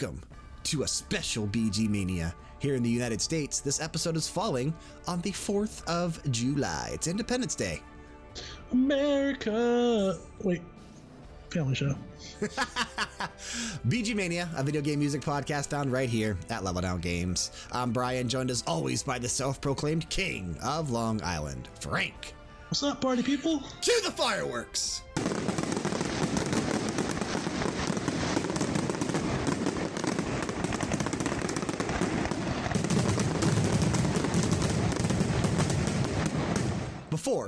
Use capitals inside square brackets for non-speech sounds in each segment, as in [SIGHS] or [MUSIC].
Welcome to a special BG Mania. Here in the United States, this episode is falling on the 4th of July. It's Independence Day. America. Wait, family show. [LAUGHS] BG Mania, a video game music podcast found right here at Level Down Games. I'm Brian, joined as always by the self proclaimed king of Long Island, Frank. What's up, party people? To the fireworks! Before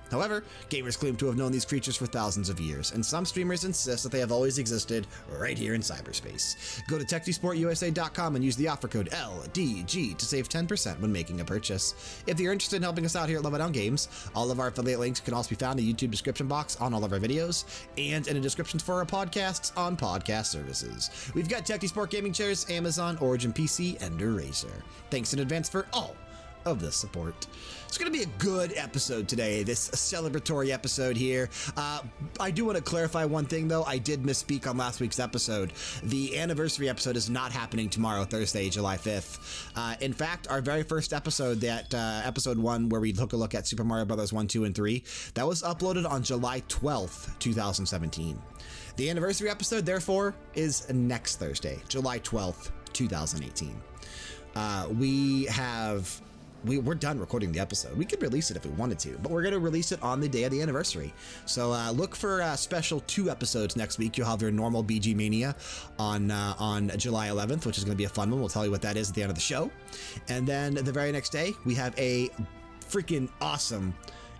However, gamers claim to have known these creatures for thousands of years, and some streamers insist that they have always existed right here in cyberspace. Go to TechnisportUSA.com and use the offer code LDG to save 10% when making a purchase. If you're interested in helping us out here at Level Down Games, all of our affiliate links can also be found in the YouTube description box on all of our videos and in the descriptions for our podcasts on podcast services. We've got Technisport Gaming Chairs, Amazon, Origin PC, and Razer. Thanks in advance for all of the support. It's going to be a good episode today, this celebratory episode here. Uh, I do want to clarify one thing, though. I did misspeak on last week's episode. The anniversary episode is not happening tomorrow, Thursday, July 5th. Uh, in fact, our very first episode, that uh, episode one, where we took a look at Super Mario Brothers 1, 2, and 3, that was uploaded on July 12th, 2017. The anniversary episode, therefore, is next Thursday, July 12th, 2018. Uh, we have we, we're done recording the episode. We could release it if we wanted to, but we're going to release it on the day of the anniversary. So uh, look for a special two episodes next week. You'll have your normal BG Mania on, uh, on July 11th, which is going to be a fun one. We'll tell you what that is at the end of the show. And then the very next day, we have a freaking awesome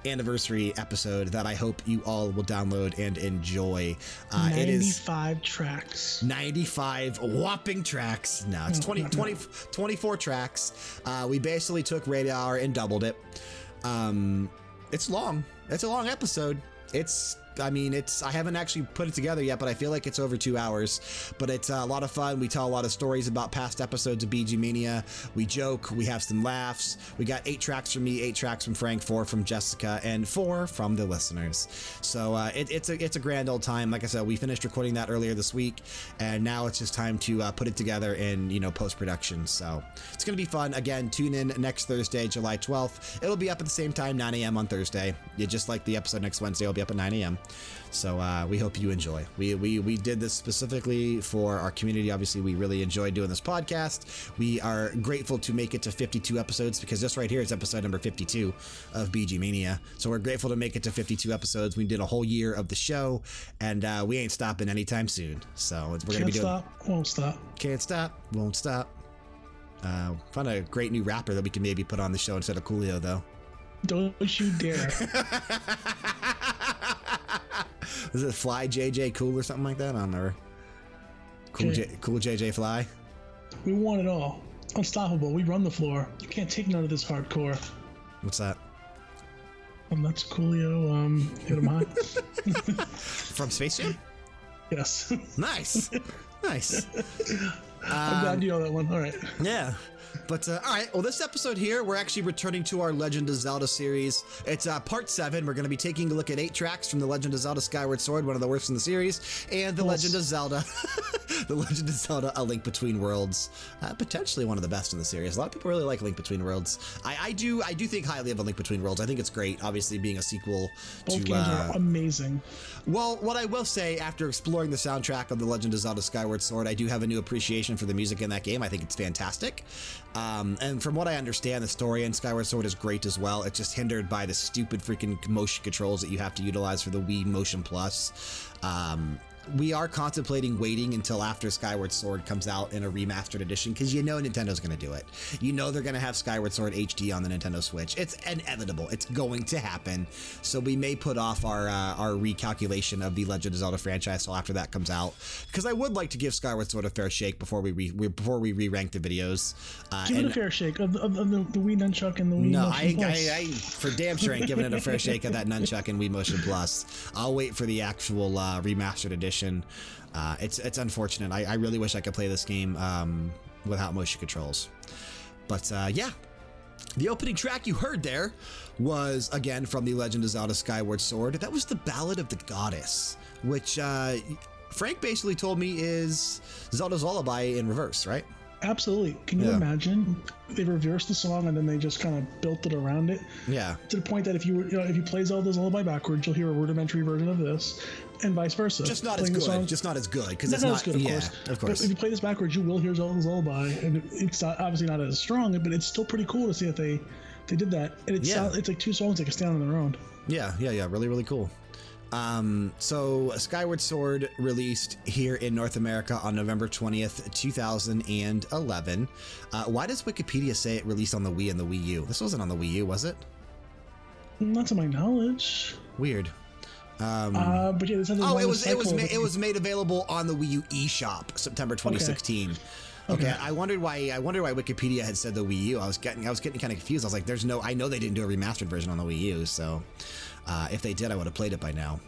anniversary episode that I hope you all will download and enjoy. Uh, 95 it is tracks. 95 whopping tracks. No, it's 20, 20 24 tracks. Uh, we basically took Radio Hour and doubled it. Um, it's long. It's a long episode. It's I mean, it's I haven't actually put it together yet, but I feel like it's over two hours. But it's a lot of fun. We tell a lot of stories about past episodes of BG Mania. We joke, we have some laughs. We got eight tracks from me, eight tracks from Frank, four from Jessica, and four from the listeners. So uh, it, it's a it's a grand old time. Like I said, we finished recording that earlier this week, and now it's just time to uh, put it together in you know post production. So it's gonna be fun. Again, tune in next Thursday, July 12th. It'll be up at the same time, 9 a.m. on Thursday. Yeah, just like the episode next Wednesday, will be up at 9 a.m. So uh, we hope you enjoy. We, we, we did this specifically for our community. Obviously, we really enjoy doing this podcast. We are grateful to make it to 52 episodes because this right here is episode number 52 of BG Mania. So we're grateful to make it to 52 episodes. We did a whole year of the show, and uh, we ain't stopping anytime soon. So we're going to be doing. Can't stop, won't stop. Can't stop, won't stop. Uh, found a great new rapper that we can maybe put on the show instead of Coolio, though. Don't you dare. [LAUGHS] [LAUGHS] Is it Fly JJ Cool or something like that? I don't remember. Cool, J, cool JJ Fly? We want it all. Unstoppable. We run the floor. You can't take none of this hardcore. What's that? Um, that's Coolio. Um, hit him high. [LAUGHS] From Space Jam? Yes. Nice. [LAUGHS] nice. I'm glad you know that one. All right. Yeah. But uh, all right, well, this episode here, we're actually returning to our Legend of Zelda series. It's uh, part seven. We're going to be taking a look at eight tracks from the Legend of Zelda Skyward Sword, one of the worst in the series, and the Legend of Zelda, [LAUGHS] the Legend of Zelda: A Link Between Worlds, uh, potentially one of the best in the series. A lot of people really like Link Between Worlds. I, I do, I do think highly of A Link Between Worlds. I think it's great. Obviously, being a sequel Both to games are amazing. Well, what I will say after exploring the soundtrack of The Legend of Zelda Skyward Sword, I do have a new appreciation for the music in that game. I think it's fantastic. Um, and from what I understand, the story in Skyward Sword is great as well. It's just hindered by the stupid freaking motion controls that you have to utilize for the Wii Motion Plus. Um, we are contemplating waiting until after Skyward Sword comes out in a remastered edition because you know Nintendo's going to do it. You know they're going to have Skyward Sword HD on the Nintendo Switch. It's inevitable. It's going to happen. So we may put off our uh, our recalculation of the Legend of Zelda franchise till after that comes out because I would like to give Skyward Sword a fair shake before we, re, before we re-rank the videos. Uh, give it a fair shake of, of, of the, the, Wii Nunchuck and the Wii no, Motion I, Plus. I, I, for damn sure ain't giving it a fair shake of that Nunchuck and Wii Motion Plus. I'll wait for the actual uh, remastered edition. Uh, it's it's unfortunate. I, I, really wish I could play this game um, without motion controls. But uh, yeah, the opening track you heard there was again from The Legend of Zelda Skyward Sword. That was the Ballad of the Goddess, which uh, Frank basically told me is Zelda's Lullaby in reverse, right? Absolutely. Can you yeah. imagine? They reversed the song and then they just kind of built it around it. Yeah. To the point that if you were, you know, if you play Zelda's Lullaby backwards, you'll hear a rudimentary version of this, and vice versa. Just not as good. Just not as good because it's not, as good, of yeah, course. Of course. But if you play this backwards, you will hear Zelda's Lullaby, and it's not, obviously not as strong, but it's still pretty cool to see that they they did that. And it's yeah. it's like two songs that can stand on their own. Yeah, yeah, yeah. Really, really cool. Um, so, Skyward Sword released here in North America on November 20th, 2011. Uh, why does Wikipedia say it released on the Wii and the Wii U? This wasn't on the Wii U, was it? Not to my knowledge. Weird. Um, uh, but yeah, this oh, it was it was it was made available on the Wii U eShop September 2016. Okay. Okay. okay. I wondered why I wondered why Wikipedia had said the Wii U. I was getting I was getting kind of confused. I was like, "There's no. I know they didn't do a remastered version on the Wii U, so uh, if they did, I would have played it by now.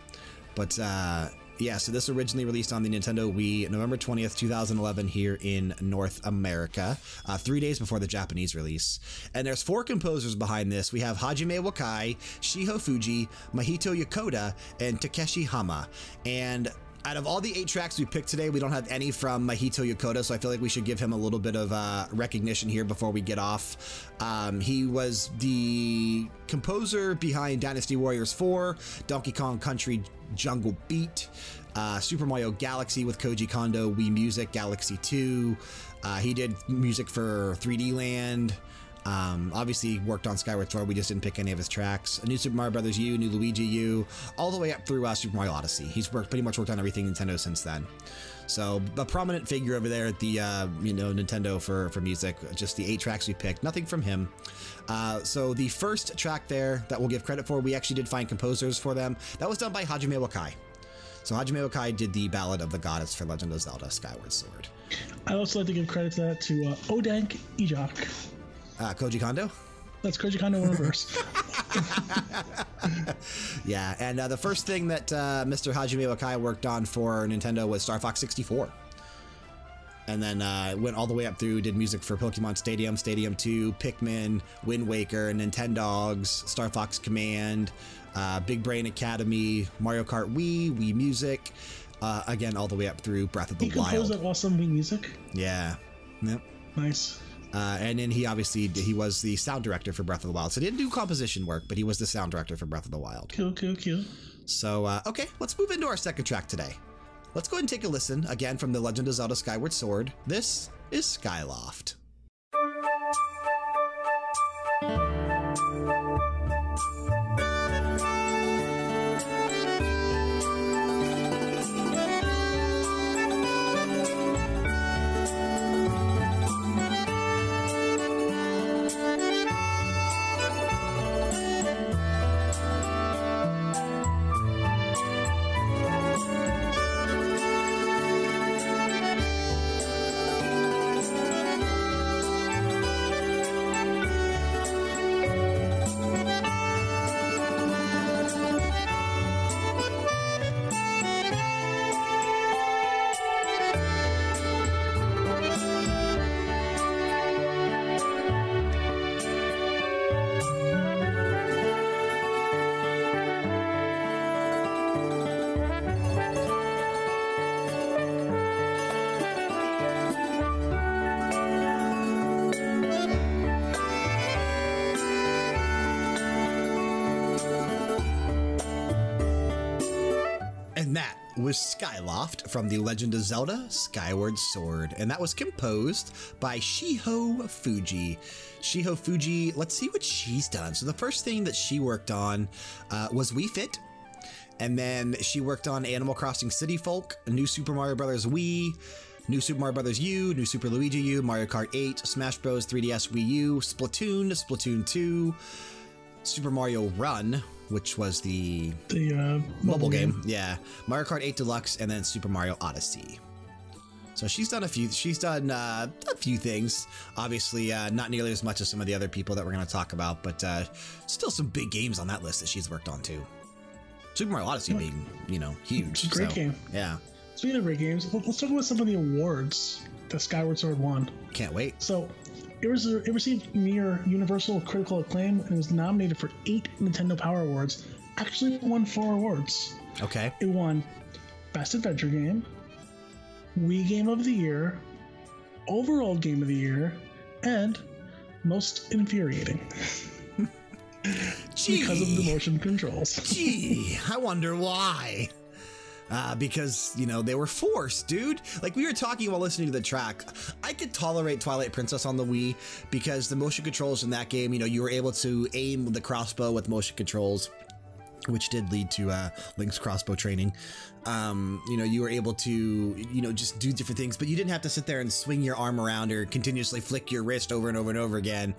But uh, yeah, so this originally released on the Nintendo Wii November 20th, 2011, here in North America, uh, three days before the Japanese release. And there's four composers behind this. We have Hajime Wakai, Shiho Fujii, Mahito Yokota, and Takeshi Hama. And out of all the eight tracks we picked today, we don't have any from Mahito Yokota, so I feel like we should give him a little bit of uh, recognition here before we get off. Um, he was the composer behind Dynasty Warriors 4, Donkey Kong Country Jungle Beat, uh, Super Mario Galaxy with Koji Kondo, Wii Music Galaxy 2. Uh, he did music for 3D Land. Um, obviously, worked on Skyward Sword. We just didn't pick any of his tracks. A new Super Mario Brothers U, new Luigi U, all the way up through uh, Super Mario Odyssey. He's worked pretty much worked on everything Nintendo since then. So a prominent figure over there at the uh, you know Nintendo for for music. Just the eight tracks we picked, nothing from him. Uh, so the first track there that we'll give credit for, we actually did find composers for them. That was done by Hajime Wakai. So Hajime Wakai did the Ballad of the Goddess for Legend of Zelda: Skyward Sword. I'd also like to give credit to that to uh, Odank. Uh, Koji Kondo? That's Koji Kondo in reverse. [LAUGHS] yeah, and uh, the first thing that uh, Mr. Hajime Wakai worked on for Nintendo was Star Fox 64. And then uh, went all the way up through, did music for Pokemon Stadium, Stadium 2, Pikmin, Wind Waker, Nintendogs, Star Fox Command, uh, Big Brain Academy, Mario Kart Wii, Wii Music. Uh, again, all the way up through Breath of the he Wild. He composed that awesome Wii Music. Yeah. Yep. Nice. Uh, and then he obviously he was the sound director for Breath of the Wild. So he didn't do composition work, but he was the sound director for Breath of the Wild. Cool, cool, cool. So, uh, okay, let's move into our second track today. Let's go ahead and take a listen again from The Legend of Zelda Skyward Sword. This is Skyloft. Was Skyloft from The Legend of Zelda Skyward Sword, and that was composed by Shiho Fujii. Shiho Fujii, let's see what she's done. So, the first thing that she worked on uh, was Wii Fit. And then she worked on Animal Crossing City Folk, New Super Mario Bros. Wii, New Super Mario Bros. U, New Super Luigi U, Mario Kart 8, Smash Bros. 3DS Wii U, Splatoon, Splatoon 2, Super Mario Run, which was the, the uh, mobile, mobile game. game. Yeah. Mario Kart 8 Deluxe, and then Super Mario Odyssey. So she's done a few. She's done uh, a few things. Obviously, uh, not nearly as much as some of the other people that we're going to talk about, but uh, still some big games on that list that she's worked on too. Super Mario Odyssey being, you know, huge. Great so, game. Yeah. Speaking of great games, let's talk about some of the awards that Skyward Sword won. Can't wait. So, it was it received near universal critical acclaim and was nominated for eight Nintendo Power Awards. Actually, won four awards. Okay. It won Best Adventure Game, Wii Game of the Year, Overall Game of the Year, and Most Infuriating. Gee. [LAUGHS] because of the motion controls. Gee, I wonder why. Uh, because, you know, they were forced, dude. Like we were talking while listening to the track. I could tolerate Twilight Princess on the Wii because the motion controls in that game, you know, you were able to aim the crossbow with motion controls which did lead to uh, Link's crossbow training. Um, you know, you were able to, you know, just do different things, but you didn't have to sit there and swing your arm around or continuously flick your wrist over and over and over again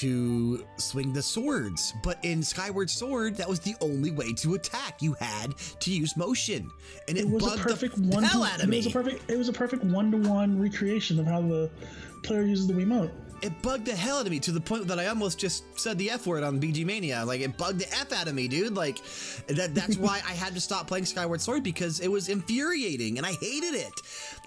to swing the swords. But in Skyward Sword, that was the only way to attack. You had to use motion, and it, it was bugged a perfect the one hell to, out of me. It was a perfect. It was a perfect one to one recreation of how the player uses the Wiimote it bugged the hell out of me to the point that I almost just said the F word on BG Mania. Like it bugged the F out of me, dude. Like that that's why [LAUGHS] I had to stop playing Skyward Sword because it was infuriating and I hated it.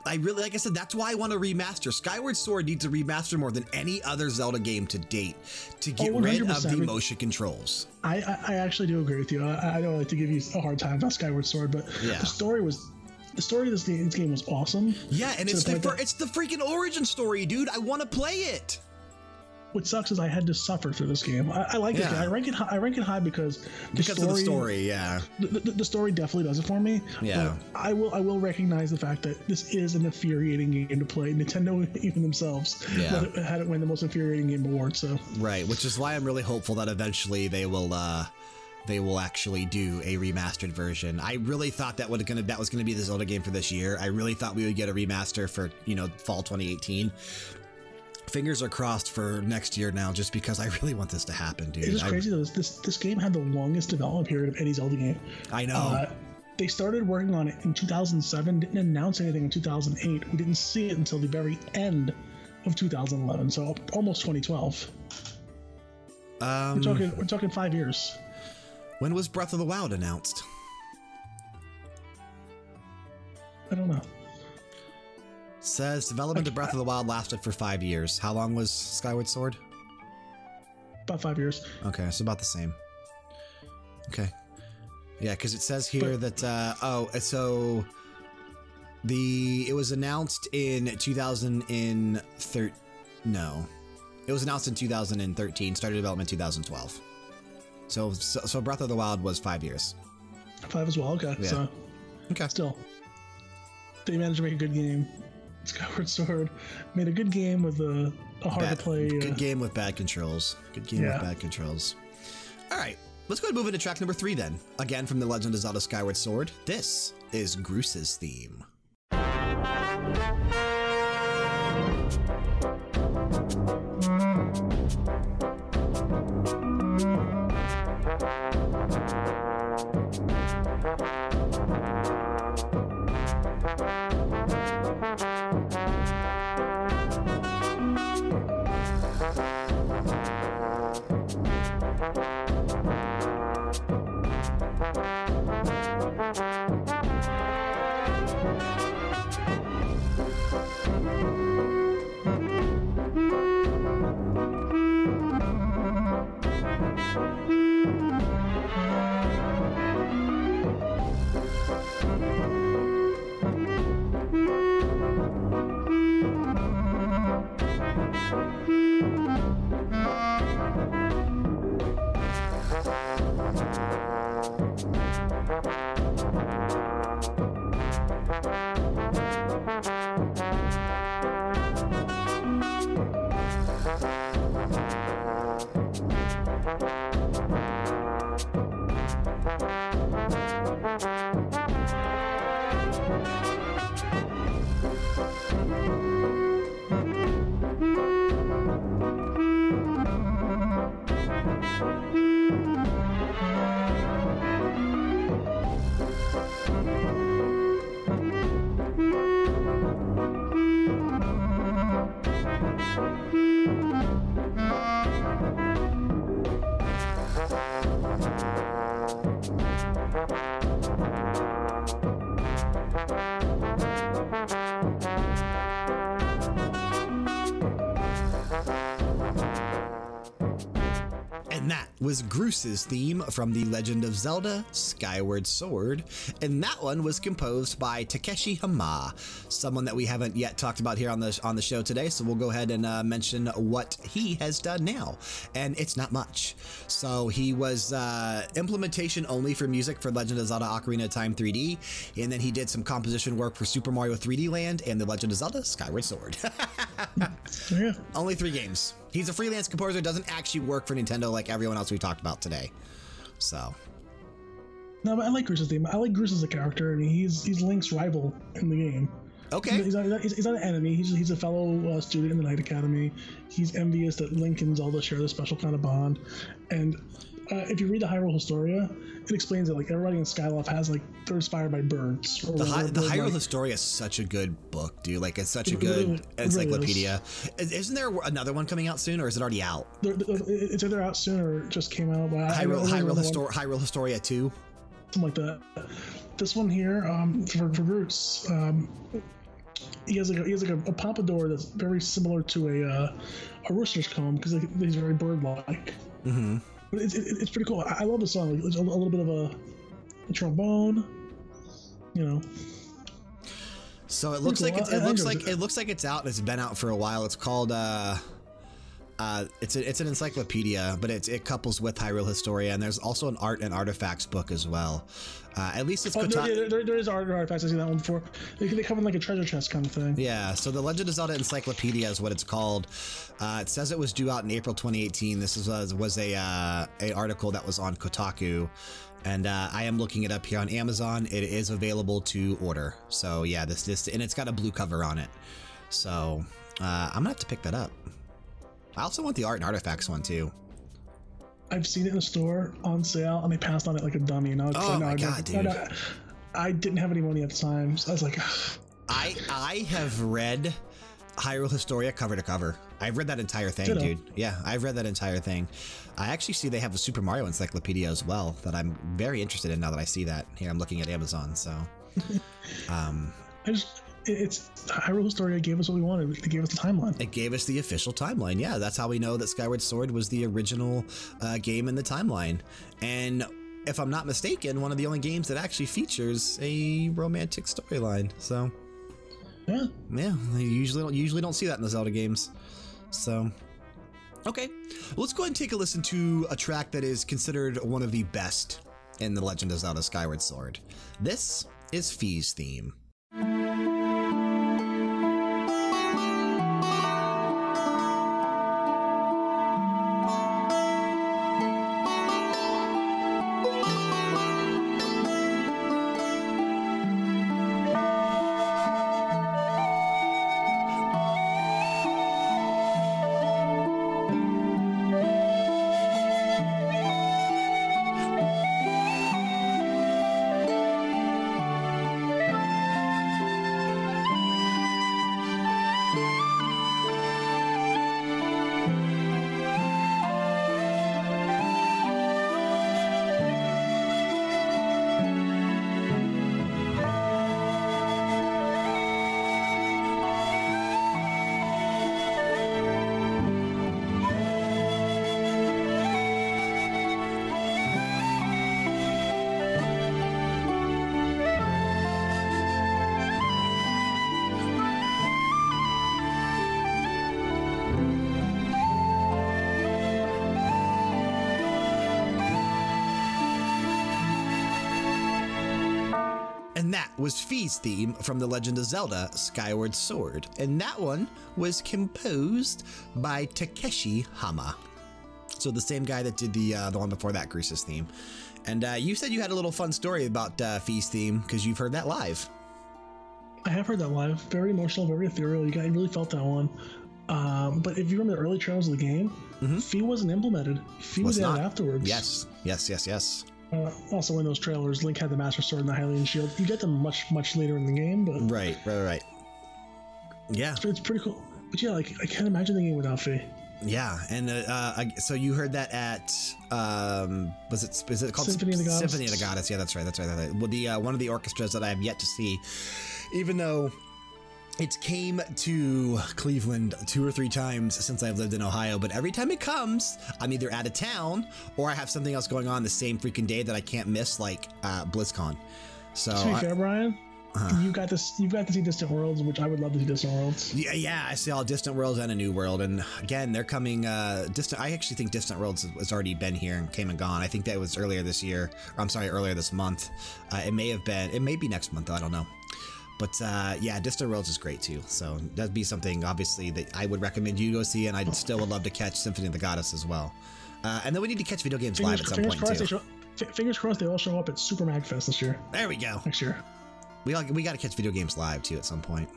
I really like I said, that's why I want to remaster. Skyward Sword needs a remaster more than any other Zelda game to date to get oh, rid of the motion controls. I, I, I actually do agree with you. I, I, don't like to give you a hard time about Skyward Sword, but yeah. the story was the story of this game, this game was awesome. Yeah, and it's the, the it's the freaking origin story, dude. I want to play it what sucks is I had to suffer through this game. I, I like yeah. this game. I rank it. High, I rank it high because the because story, of the story. Yeah, the, the, the, story definitely does it for me. Yeah, I will. I will recognize the fact that this is an infuriating game to play. Nintendo [LAUGHS] even themselves yeah. had it win the most infuriating game award. So right, which is why I'm really hopeful that eventually they will. Uh, they will actually do a remastered version. I really thought that gonna that was gonna be the Zelda game for this year. I really thought we would get a remaster for you know fall 2018 fingers are crossed for next year now, just because I really want this to happen, dude. It's crazy though. This this game had the longest development period of any Zelda game. I know. Uh, they started working on it in 2007. Didn't announce anything in 2008. We didn't see it until the very end of 2011. So almost 2012. Um, we're talking. We're talking five years. When was Breath of the Wild announced? I don't know. Says development of Breath of the Wild lasted for five years. How long was Skyward Sword? About five years. Okay, so about the same. Okay. Yeah, because it says here but, that, uh, oh, so the, it was announced in 2013. No. It was announced in 2013, started development 2012. So, so, so Breath of the Wild was five years. Five as well, okay. Yeah. So, okay. Still, they managed to make a good game. Skyward Sword made a good game with a, a hard bad, to play. Good uh, game with bad controls. Good game yeah. with bad controls. All right, let's go ahead and move into track number three then. Again from The Legend of Zelda Skyward Sword. This is Groose's theme. Was Groose's theme from The Legend of Zelda Skyward Sword, and that one was composed by Takeshi Hama, someone that we haven't yet talked about here on the, on the show today, so we'll go ahead and uh, mention what he has done now. And it's not much. So he was uh, implementation only for music for Legend of Zelda Ocarina of Time 3D, and then he did some composition work for Super Mario 3D Land and The Legend of Zelda Skyward Sword. [LAUGHS] yeah. Only three games. He's a freelance composer, doesn't actually work for Nintendo like everyone else we talked about today. So. No, but I like Groose's theme. I like Groose as a character. I mean, he's he's Link's rival in the game. Okay. He's not, he's, he's not an enemy. He's, he's a fellow uh, student in the Knight Academy. He's envious that Link and Zelda share this special kind of bond. And uh, if you read the Hyrule Historia, it explains that like everybody in Skyloft has like they're inspired by birds. the, hi, the Hyrule like, Historia is such a good book, dude. Like it's such a good really, encyclopedia. Really is. not there another one coming out soon, or is it already out? it's either out soon or just came out. But Hyrule, Hyrule, Histor Hyrule Historia two. Something like that. This one here um, for for Roots. Um, he has like a, he has like a, a, pompadour that's very similar to a uh, a rooster's comb because he's very bird-like. Mm-hmm. But it's, it, it's pretty cool. I, I, love the song. It's a, a little bit of a, a, trombone, you know. So it looks cool. like it, it looks like it. it looks like it's out. It's been out for a while. It's called uh, uh, it's a, it's an encyclopedia, but it, it couples with Hyrule Historia, and there's also an art and artifacts book as well. Uh, at least it's oh, there, there, there is art and artifacts. I've seen that one before. They, they come in like a treasure chest kind of thing. Yeah. So the Legend of Zelda Encyclopedia is what it's called. Uh, it says it was due out in April 2018. This was was a uh, a article that was on Kotaku. And uh, I am looking it up here on Amazon. It is available to order. So yeah, this this and it's got a blue cover on it. So uh, I'm gonna have to pick that up. I also want the art and artifacts one too. I've seen it in the store on sale, and they passed on it like a dummy. And I was oh like, no, my I god, dude! I, I didn't have any money at the time, so I was like, [SIGHS] I I have read Hyrule Historia cover to cover. I've read that entire thing, Ditto. dude. Yeah, I've read that entire thing. I actually see they have a Super Mario Encyclopedia as well that I'm very interested in now that I see that. Here, I'm looking at Amazon, so. [LAUGHS] um, I just it's Hyrule Historia gave us what we wanted. It gave us the timeline. It gave us the official timeline. Yeah, that's how we know that Skyward Sword was the original uh, game in the timeline. And if I'm not mistaken, one of the only games that actually features a romantic storyline. So, yeah, yeah, usually don't usually don't see that in the Zelda games. So, okay, let's go ahead and take a listen to a track that is considered one of the best in the Legend of Zelda Skyward Sword. This is Fi's theme. Was Fi's theme from The Legend of Zelda Skyward Sword, and that one was composed by Takeshi Hama. So the same guy that did the uh, the one before that, Groose's theme. And uh, you said you had a little fun story about uh, Fi's theme because you've heard that live. I have heard that live. Very emotional, very ethereal. You guys really felt that one. Um, but if you remember the early trailers of the game, mm -hmm. Fi wasn't implemented. Fi was, was added afterwards. Yes, yes, yes, yes. Uh, also, in those trailers, Link had the Master Sword and the Hylian Shield. You get them much, much later in the game, but right, right, right. Yeah, it's, it's pretty cool. But yeah, like I can't imagine the game without Fi. Yeah, and uh, uh, so you heard that at um, was it is it called Symphony of the Goddess? Symphony of the Goddess. Yeah, that's right. That's right. That's right. Well, the uh, one of the orchestras that I have yet to see, even though it came to Cleveland two or three times since I've lived in Ohio, but every time it comes, I'm either out of town or I have something else going on the same freaking day that I can't miss, like uh, BlizzCon. So, to be fair, Brian, uh, you got this. You've got to see Distant Worlds, which I would love to see Distant Worlds. Yeah, yeah. I see all Distant Worlds and a New World, and again, they're coming. Uh, Distant. I actually think Distant Worlds has already been here and came and gone. I think that was earlier this year. Or, I'm sorry, earlier this month. Uh, it may have been. It may be next month. I don't know. But uh, yeah, Distant Worlds is great too. So that'd be something obviously that I would recommend you go see, and I'd still would love to catch Symphony of the Goddess as well. Uh, and then we need to catch video games fingers, live at some point too. Show, fingers crossed they all show up at Super Magfest this year. There we go. Next year. We all, we got to catch video games live too at some point.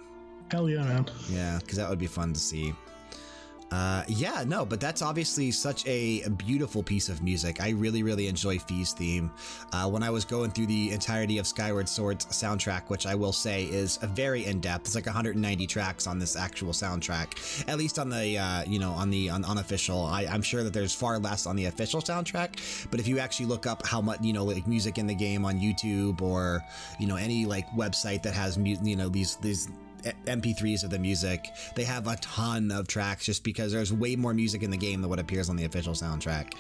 Hell yeah, man. Yeah, because that would be fun to see. Uh, yeah, no, but that's obviously such a, beautiful piece of music. I really, really enjoy Fi's theme. Uh, when I was going through the entirety of Skyward Sword's soundtrack, which I will say is a very in depth. It's like 190 tracks on this actual soundtrack, at least on the uh, you know on the on, unofficial. I, am sure that there's far less on the official soundtrack, but if you actually look up how much you know like music in the game on YouTube or you know any like website that has you know these these MP3s of the music. They have a ton of tracks just because there's way more music in the game than what appears on the official soundtrack.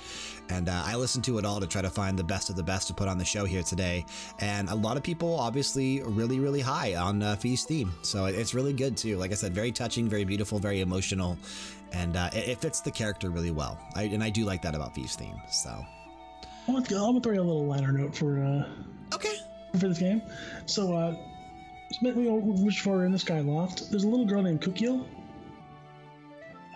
And uh, I listened to it all to try to find the best of the best to put on the show here today. And a lot of people obviously really, really high on uh, Fi's theme. So it's really good too. Like I said, very touching, very beautiful, very emotional. And uh, it, it, fits the character really well. I, and I do like that about Fi's theme. So. I'm going to throw you a little liner note for. Uh, okay. For this game. So, uh, which far in the Skyloft, there's a little girl named Kukiel.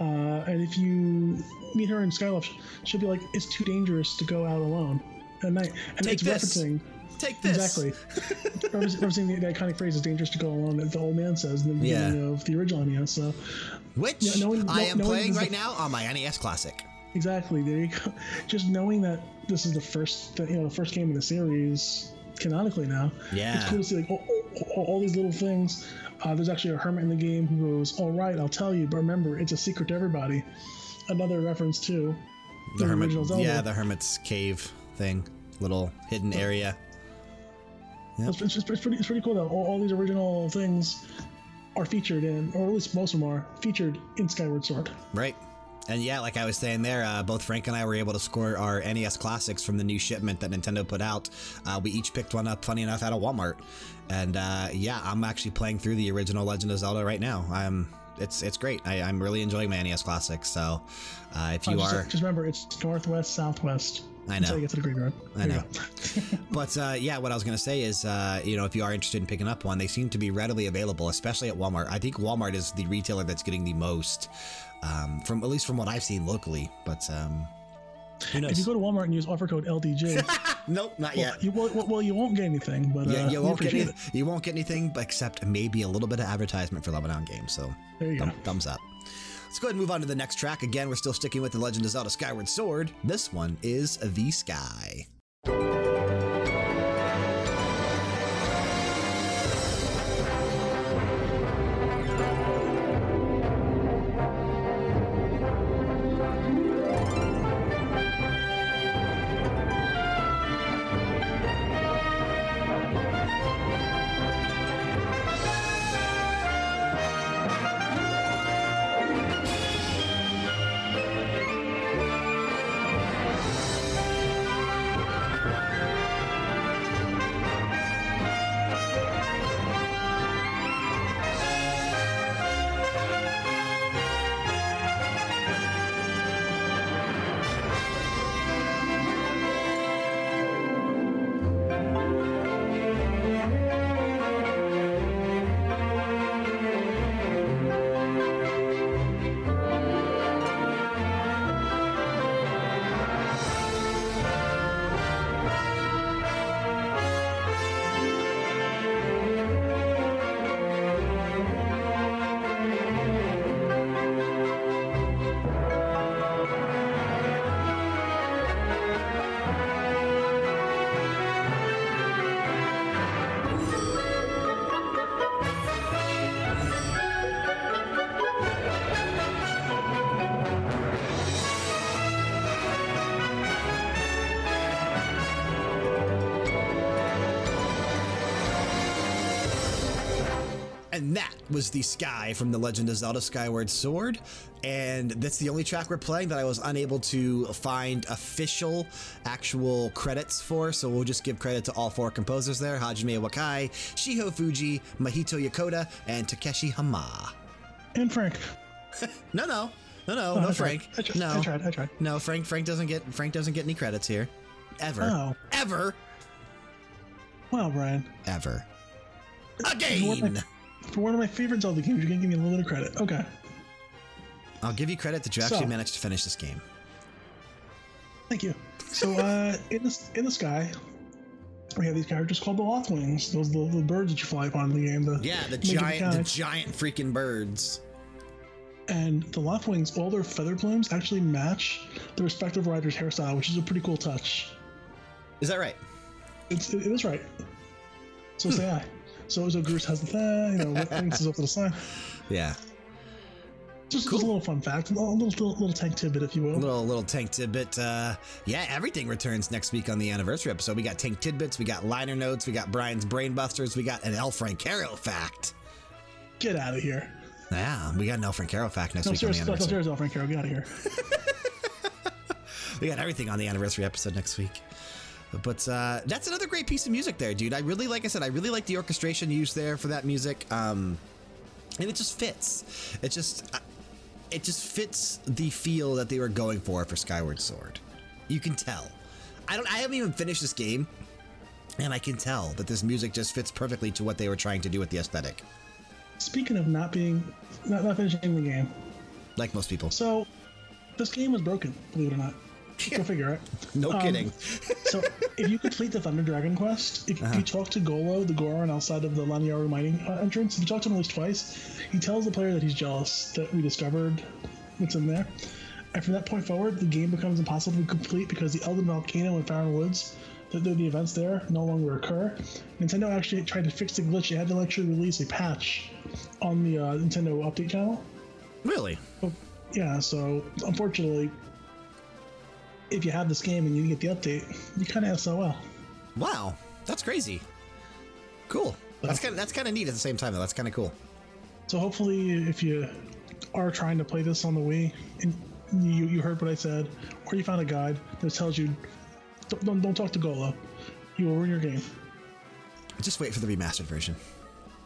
Uh, and if you meet her in Skyloft, she'll be like, "It's too dangerous to go out alone at night." And Take it's this. referencing Take this. Exactly. [LAUGHS] referencing the, the iconic phrase, "It's dangerous to go alone," that the old man says in the beginning yeah. of the original NES. So, which yeah, knowing, I am playing right the, now on my NES Classic. Exactly. There you go. [LAUGHS] Just knowing that this is the first, you know, the first game in the series canonically now. Yeah. It's cool to see like all, all, all these little things. Uh, there's actually a hermit in the game who goes, "All right, I'll tell you, but remember, it's a secret to everybody." Another reference to the, the hermit. Yeah, the hermit's cave thing, little hidden area. Yep. It's, it's, it's, pretty, it's pretty cool though. All, all these original things are featured in, or at least most of them are featured in Skyward Sword. Right. And yeah, like I was saying there, uh, both Frank and I were able to score our NES classics from the new shipment that Nintendo put out. Uh, we each picked one up, funny enough, out of Walmart. And uh, yeah, I'm actually playing through the original Legend of Zelda right now. I'm it's it's great. I, am really enjoying my NES classics. So uh, if you just, are, just remember it's northwest, southwest. I know. Until you get to the. I know. [LAUGHS] [LAUGHS] but uh, yeah, what I was going to say is, uh, you know, if you are interested in picking up one, they seem to be readily available, especially at Walmart. I think Walmart is the retailer that's getting the most um, from at least from what I've seen locally. But um, if you go to Walmart and use offer code LDJ, [LAUGHS] nope, not well, yet. You, well, well, you won't get anything, but yeah, uh, you won't get any, you won't get anything but except maybe a little bit of advertisement for Level Down Games. So there you th go. Thumbs up. Let's go ahead and move on to the next track. Again, we're still sticking with the Legend of Zelda Skyward Sword. This one is The Sky. Was the Sky from The Legend of Zelda Skyward Sword. And that's the only track we're playing that I was unable to find official, actual credits for. So we'll just give credit to all four composers there Hajime Wakai, Shiho Fujii, Mahito Yokota, and Takeshi Hama. And Frank. [LAUGHS] no, no. No, no, oh, no, Frank. I tried. no, I tried. I tried. No, Frank. Frank doesn't get. Frank doesn't get any credits here, ever. Oh. Ever. Wow, Brian. Ever. Again. For one of my favorite Zelda games, you're gonna give me a little bit of credit. Okay. I'll give you credit that you actually so, managed to finish this game. Thank you. So, uh, [LAUGHS] in the in the sky, we have these characters called the Loftwings. Those the, the birds that you fly upon in the game. The, yeah, the giant, the giant freaking birds. And the Loftwings, all their feather plumes actually match the respective rider's hairstyle, which is a pretty cool touch. Is that right? It's, it is right. So hmm. say I. So, so Groose has the thing, you know, what things is up to the side. [LAUGHS] Yeah. Just, cool. just, a little fun fact, a little, little, little tank tidbit, if you will. Little little tank tidbit. Uh, yeah, everything returns next week on the anniversary episode. We got tank tidbits, we got liner notes, we got Brian's brainbusters, we got an El Francaro fact. Get out of here. Yeah, we got an El Francaro fact next no, week. Seriously, on the anniversary. No, El Francaro, get out of here. [LAUGHS] we got everything on the anniversary episode next week. But uh, that's another great piece of music there, dude. I really, like I said, I really like the orchestration used there for that music. Um, and it just fits. It just, uh, it just fits the feel that they were going for for Skyward Sword. You can tell. I don't. I haven't even finished this game, and I can tell that this music just fits perfectly to what they were trying to do with the aesthetic. Speaking of not being, not, not finishing the game, like most people. So, this game was broken. Believe it or not. Go figure it. No um, kidding. so, if you complete the Thunder Dragon quest, if, uh -huh. you talk to Golo, the Goron outside of the Lanayru mining uh, entrance, if you talk to him at least twice, he tells the player that he's jealous that we discovered what's in there. And from that point forward, the game becomes impossible to complete because the Eldin Volcano and Faron Woods, the, the, the, events there, no longer occur. Nintendo actually tried to fix the glitch. They had to actually release a patch on the uh, Nintendo update channel. Really? Oh, yeah, so unfortunately, if you have this game and you get the update, you kind of SOL. Wow, that's crazy. Cool. That's kind of, that's kind of neat at the same time though. That's kind of cool. So hopefully, if you are trying to play this on the Wii and you you heard what I said, or you found a guide that tells you don't don't, don't talk to Golo, he will ruin your game. Just wait for the remastered version.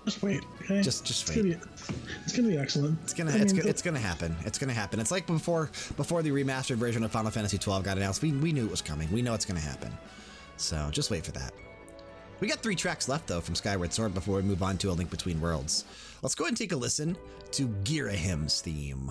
Just wait. Okay? Just just wait. It's gonna be, it's gonna be excellent. It's gonna I it's, mean, gonna, it's gonna happen. It's gonna happen. It's like before before the remastered version of Final Fantasy twelve got announced. We we knew it was coming. We know it's gonna happen. So just wait for that. We got three tracks left though from Skyward Sword before we move on to A Link Between Worlds. Let's go ahead and take a listen to Girahim's theme.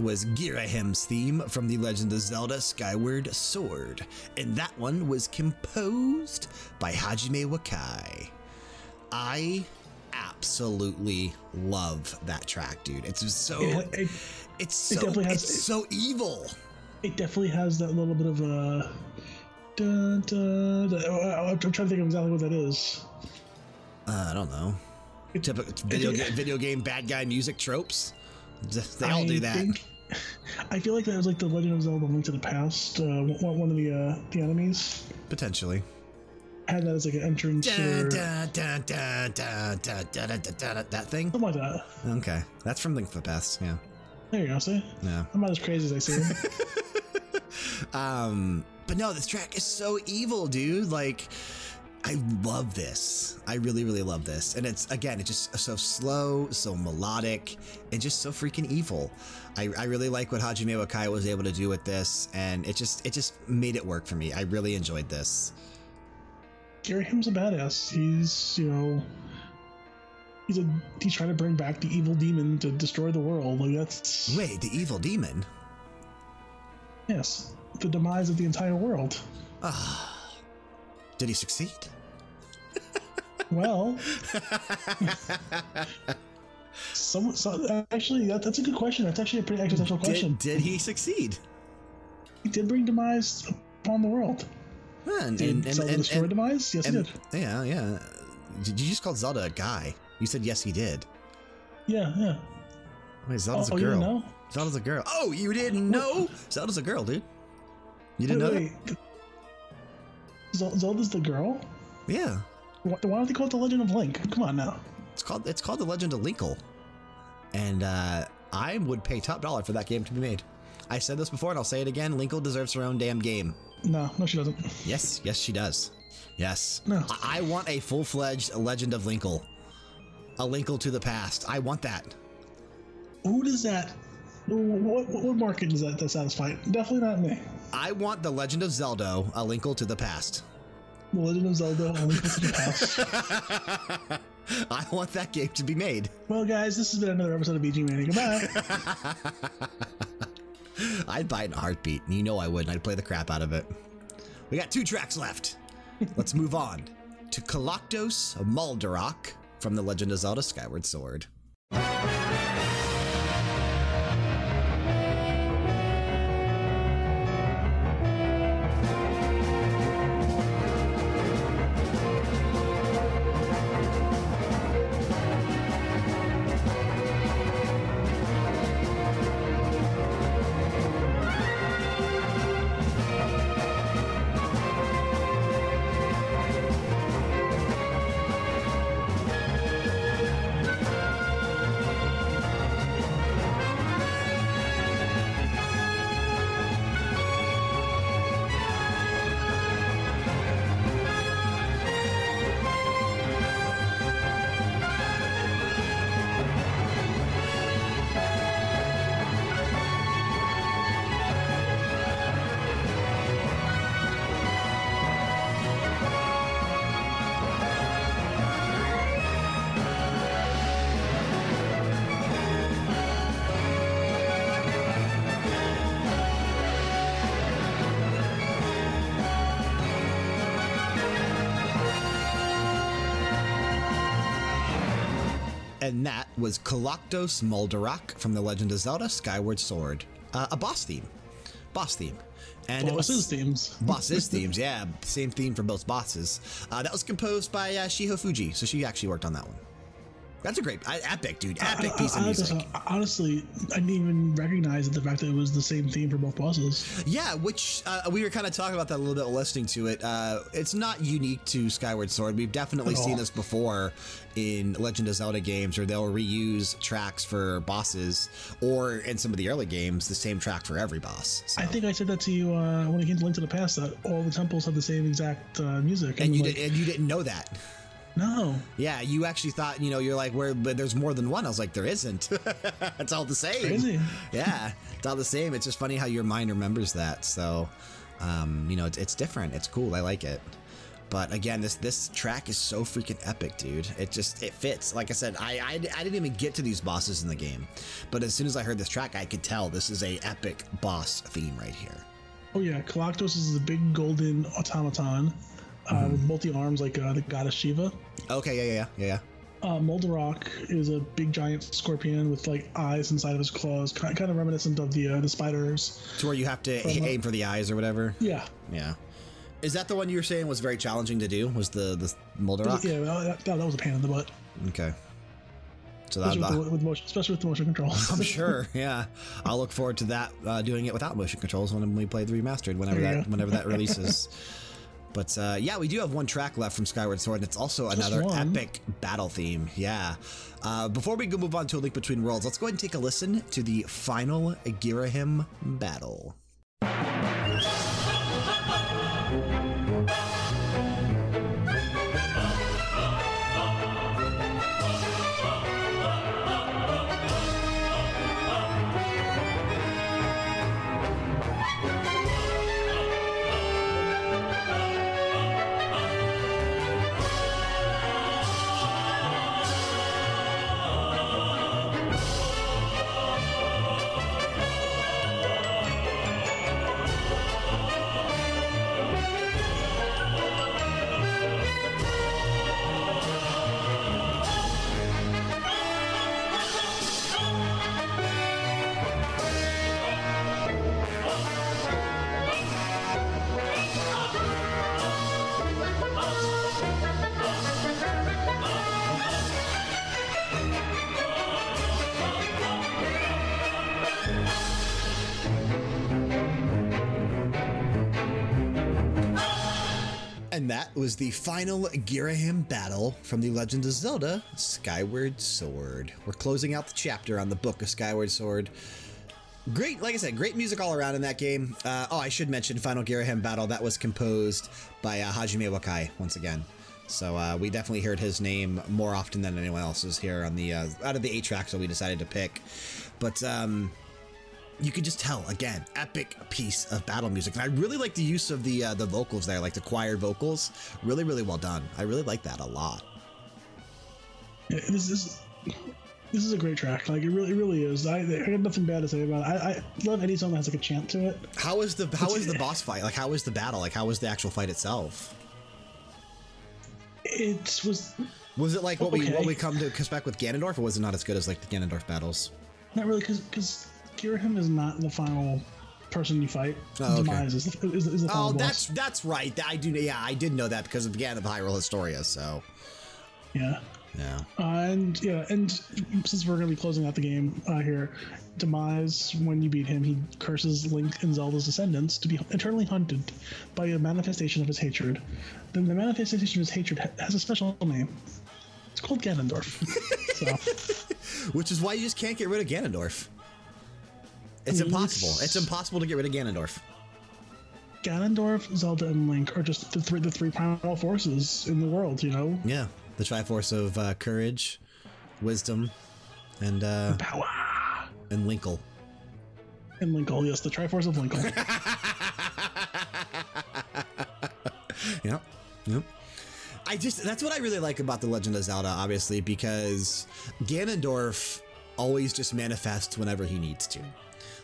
was Girahim's theme from The Legend of Zelda Skyward Sword, and that one was composed by Hajime Wakai. I absolutely love that track, dude. It's so it, it, it's so it has, it's so evil. It definitely has that little bit of a. Dun, dun, dun. I'm trying to think of exactly what that is. Uh, I don't know. Typical video, video game bad guy music tropes. They all I do that. Think, I feel like that was like the Legend of Zelda: Link to the Past. Uh, one, of the uh, the enemies potentially had that as like an entrance. That thing. Something like that. Okay, that's from Link to the Past. Yeah. There you go. See. Yeah. I'm not as crazy as I seem. [LAUGHS] [LAUGHS] um, but no, this track is so evil, dude. Like. I love this. I really, really love this. And it's, again, it's just so slow, so melodic, and just so freaking evil. I, I really like what Hajime Wakai was able to do with this, and it just, it just made it work for me. I really enjoyed this. Girahim's a badass. He's you know. He's a he's trying to bring back the evil demon to destroy the world. Like that's Wait, the evil demon? yes, the demise of the entire world. Ah. Did he succeed? [LAUGHS] Well, [LAUGHS] some, so actually that, that's a good question. That's actually a pretty existential question. Did, did he succeed? He did bring demise upon the world. Yeah, and, Did and, and, Zelda and- destroy and- demise? Yes, he did. yeah, yeah. Did you just call Zelda a guy? You said yes, he did. Yeah, yeah. Wait, Zelda's oh, a oh, you girl. didn't know? Zelda's a girl. Oh, you didn't know? Zelda's a girl, dude. You didn't Wait, know wait, Zelda's the girl? Yeah. Why, why don't they call it the Legend of Link? Come on now. It's called it's called The Legend of Linkle. And uh, I would pay top dollar for that game to be made. I said this before and I'll say it again. Linkle deserves her own damn game. No, no, she doesn't. Yes, yes, she does. Yes. No. I, I want a full fledged Legend of Linkle. A Linkle to the past. I want that. Who does that? What, what, what market does that, that satisfy? Definitely not me. I want The Legend of Zelda, A Linkle to the past. The Legend of Zelda only goes to the past. [LAUGHS] I want that game to be made. Well, guys, this has been another episode of BG Mania. Goodbye. I'd buy it in a heartbeat. and You know I would, and I'd play the crap out of it. We got two tracks left. Let's move on to Koloktos Moldarach from The Legend of Zelda Skyward Sword. And that was Koloktos Moldarach from The Legend of Zelda Skyward Sword. Uh, a boss theme. Boss theme. And it was Bosses themes. [LAUGHS] bosses themes, yeah. Same theme for both bosses. Uh, that was composed by uh, Shiho Fujii, so she actually worked on that one. That's a great, epic, dude. Epic I- piece I- of I have music. honestly, I didn't even recognize the fact that it was the same theme for both bosses. Yeah, which uh, we were kind of talking about that a little bit listening to it. Uh, it's not unique to Skyward Sword. We've definitely At seen all. this before in Legend of Zelda games where they'll reuse tracks for bosses, or in some of the early games, the same track for every boss. So. I think I said that to you uh, when it came to Link to the Past that all the temples have the same exact uh, music. and you like, did, and you didn't know that. No. Yeah, you actually thought, you know, you're like, where, but there's more than one. I was like, there isn't. [LAUGHS] it's all the same. Crazy. Yeah, it's all the same. It's just funny how your mind remembers that. So, um, you know, it's, it's different. It's cool. I like it. But again, this this track is so freaking epic, dude. It just it fits. Like I said, I, I I didn't even get to these bosses in the game, but as soon as I heard this track, I could tell this is a epic boss theme right here. Oh yeah, Koloktos is a big golden automaton Mm-hmm. with multi arms like uh, the goddess Shiva. Okay, yeah, yeah, yeah, yeah. Uh, Moldarach is a big giant scorpion with like eyes inside of his claws, kind, kind of reminiscent of the uh, the spiders. To where you have to From, uh, aim for the eyes or whatever. Yeah, Yeah. Is that the one you were saying was very challenging to do? Was the the Moldarach? yeah, that, that, that was a pain in the butt, Okay. So that, especially with, the, with motion, especially with the motion controls. [LAUGHS] I'm [LAUGHS] sure. Yeah, I'll look forward to that. Uh, doing it without motion controls when we play the remastered, whenever that go. whenever that [LAUGHS] releases. But uh, yeah, we do have one track left from Skyward Sword, and it's also Just another one. epic battle theme. Yeah. Uh, before we go move on to A Link Between Worlds, let's go ahead and take a listen to the final Girahim battle. Was the final Girahim battle from The Legend of Zelda Skyward Sword. We're closing out the chapter on the book of Skyward Sword. Great, like I said, great music all around in that game. Uh, oh, I should mention Final Girahim Battle. That was composed by uh, Hajime Wakai once again. So uh, we definitely heard his name more often than anyone else's here on the out of the eight tracks that we decided to pick. But um, you can just tell again, epic piece of battle music. And I really like the use of the uh, the vocals there, like the choir vocals. Really, really well done. I really like that a lot. Yeah, this is this is a great track. Like it really, it really is. I, I got nothing bad to say about it. I, I love any song that has like a chant to it. How is the how is the boss fight? Like how is the battle? Like how was the actual fight itself? It was. Was it like what okay. we what we come to expect with Ganondorf, or was it not as good as like the Ganondorf battles? Not really, because Girahim is not the final person you fight. Oh, okay. Demise is the, is, is the final Oh, that's that's right. I do. Yeah, I did know that because of again of Hyrule Historia. So. Yeah. Yeah. Uh, and yeah, and since we're going to be closing out the game uh, here, Demise, when you beat him, he curses Link and Zelda's descendants to be eternally hunted by a manifestation of his hatred. Then the manifestation of his hatred has a special name. It's called Ganondorf. [LAUGHS] so. Which is why you just can't get rid of Ganondorf. It's impossible. It's impossible to get rid of Ganondorf. Ganondorf, Zelda, and Link are just the three the three primal forces in the world. You know. Yeah, the Triforce of uh, courage, wisdom, and uh, power, and Linkle. And Linkle, yes, the Triforce of Linkle. [LAUGHS] yep, yep. I just that's what I really like about the Legend of Zelda, obviously, because Ganondorf always just manifests whenever he needs to.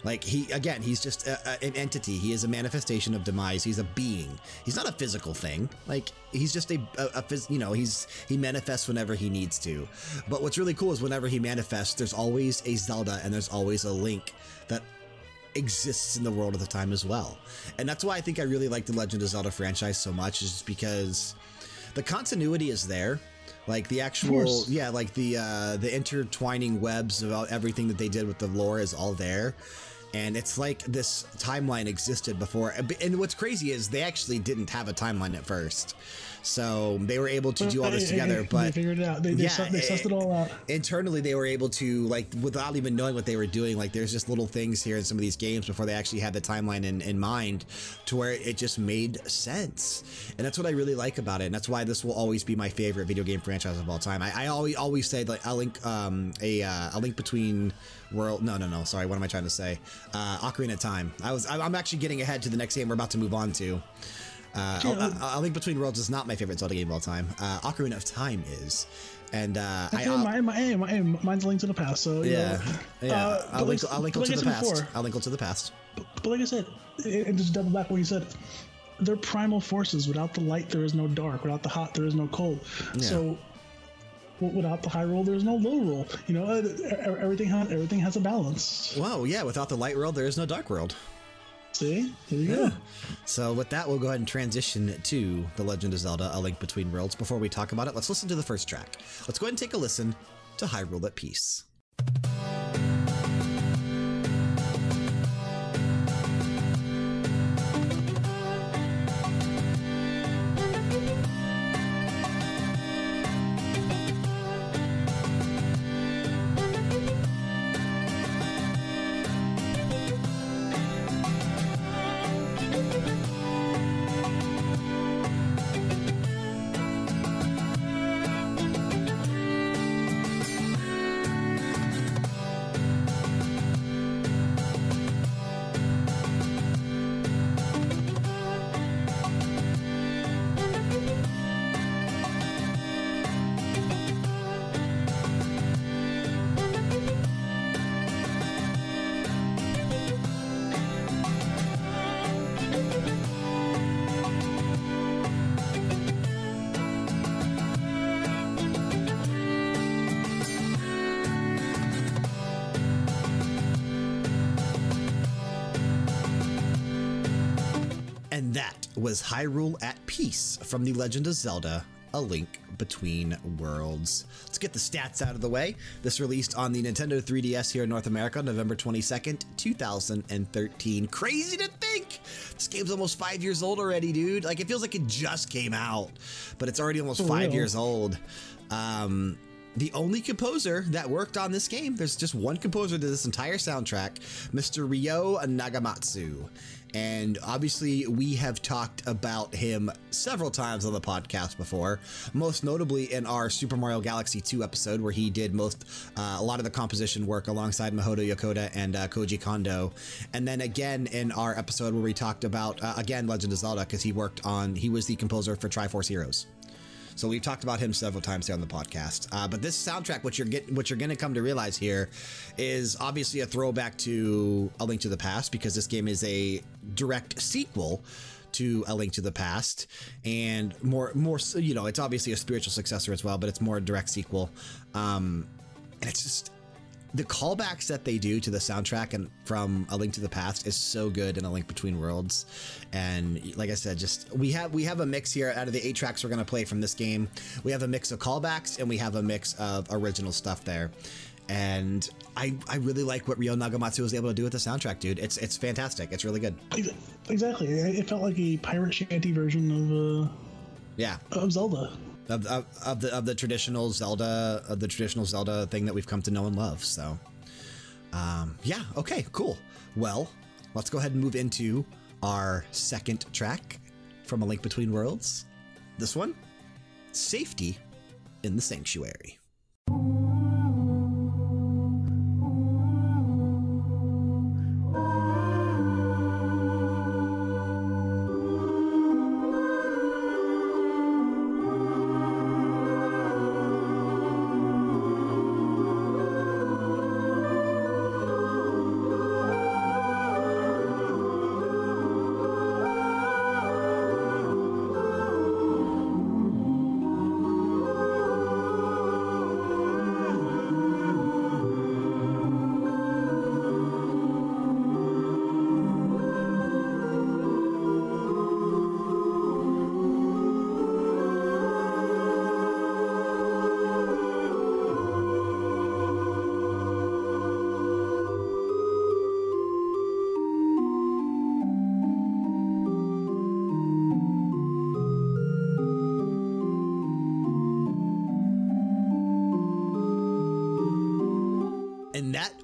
Like he, again, he's just a, a, an entity. He is a manifestation of demise. He's a being. He's not a physical thing. Like he's just a, a, you know, he's he manifests whenever he needs to. But what's really cool is whenever he manifests, there's always a Zelda and there's always a Link that exists in the world at the time as well. And that's why I think I really like the Legend of Zelda franchise so much, is just because the continuity is there. Like the actual, yeah, like the uh, the intertwining webs about everything that they did with the lore is all there. And it's like this timeline existed before. And what's crazy is they actually didn't have a timeline at first. So they were able to do all this together. [LAUGHS] But they figured it out. They, they, yeah, they sussed it all out. Internally, they were able to, like, without even knowing what they were doing, like, there's just little things here in some of these games before they actually had the timeline in, in mind to where it just made sense. And that's what I really like about it. And that's why this will always be my favorite video game franchise of all time. I, I always, always say, like, a link, um, a, uh, a link between World. No, no, no. Sorry. What am I trying to say? Uh, Ocarina of Time. I was. I'm actually getting ahead to the next game we're about to move on to. Uh, yeah. A, Link Between Worlds is not my favorite Zelda game of all time. Uh, Ocarina of Time is. And uh, I, I, my, my, my, mine's linked to the past. So yeah, know, yeah. Uh, I'll, link, I'll link to the past. Before, I'll link to the past. But, but, like I said, and just double back what you said, they're primal forces. Without the light, there is no dark. Without the hot, there is no cold. Yeah. So without the Hyrule, there's no Lorule. You know, uh, everything has everything has a balance. Wow, yeah. Without the light world, there is no dark world. See, there you yeah. go. So with that, we'll go ahead and transition to The Legend of Zelda: A Link Between Worlds. Before we talk about it, let's listen to the first track. Let's go ahead and take a listen to Hyrule at Peace. Was Hyrule at Peace from The Legend of Zelda a Link Between Worlds. Let's get the stats out of the way. This released on the Nintendo 3DS here in North America, November 22nd, 2013. Crazy to think! This game's almost five years old already, dude. Like, it feels like it just came out, but it's already almost five real. years old. Um, the only composer that worked on this game, there's just one composer to this entire soundtrack, Mr. Ryo Nagamatsu. And obviously, we have talked about him several times on the podcast before, most notably in our Super Mario Galaxy 2 episode, where he did most, uh, a lot of the composition work alongside Mahito Yokota and uh, Koji Kondo. And then again in our episode where we talked about, uh, again, Legend of Zelda, because he worked on, he was the composer for Triforce Heroes. So we've talked about him several times here on the podcast. Uh, but this soundtrack, what you're get, what you're going to come to realize here, is obviously a throwback to A Link to the Past because this game is a direct sequel to A Link to the Past, and more more you know it's obviously a spiritual successor as well, but it's more a direct sequel. Um, and it's just the callbacks that they do to the soundtrack and from A Link to the Past is so good in A Link Between Worlds. And like I said, just we have we have a mix here out of the eight tracks we're going to play from this game. We have a mix of callbacks and we have a mix of original stuff there. And I, I really like what Ryo Nagamatsu was able to do with the soundtrack, dude. It's it's fantastic. It's really good. Exactly. It felt like a pirate shanty version of uh, yeah of Zelda of, of, of, the of the traditional Zelda of the traditional Zelda thing that we've come to know and love. So, um, yeah, okay, cool. Well, let's go ahead and move into our second track from A Link Between Worlds. This one, Safety in the Sanctuary.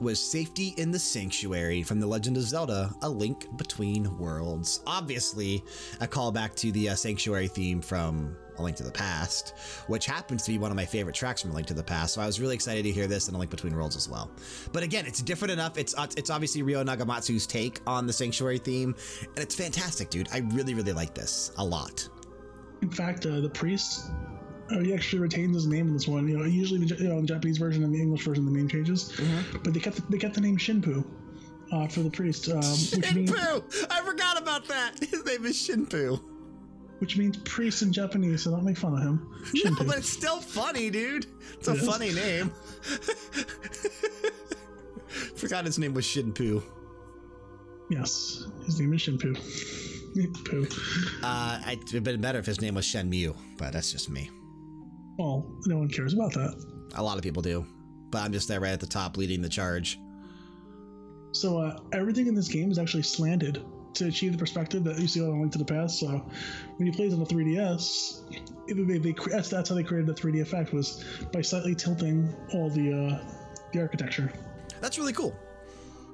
Was Safety in the Sanctuary from The Legend of Zelda A Link Between Worlds. Obviously, a callback to the uh, Sanctuary theme from A Link to the Past, which happens to be one of my favorite tracks from A Link to the Past. So I was really excited to hear this in A Link Between Worlds as well. But again, it's different enough. It's, uh, it's obviously Ryo Nagamatsu's take on the Sanctuary theme, and it's fantastic, dude. I really, really like this a lot. In fact, uh, the priest uh, he actually retains his name in this one. You know, usually the, you know, the Japanese version and the English version, the name changes, mm -hmm. but they kept the, they kept the name Shinpu uh, for the priest. Um, Shinpu! Means, I forgot about that. [LAUGHS] His name is Shinpu. Which means priest in Japanese, so don't make fun of him. Shinpu. No, but it's still funny, dude. It's a it funny name. [LAUGHS] forgot his name was Shinpu. Yes, his name is Shinpu. [LAUGHS] Poo. Uh, it'd have been better if his name was Shenmue, but that's just me. Well, no one cares about that. A lot of people do, but I'm just there right at the top leading the charge. So uh, everything in this game is actually slanted to achieve the perspective that you see on Link to the Past. So when you play it on the 3DS, they, they, that's, that's how they created the 3D effect was by slightly tilting all the uh, the architecture. That's really cool.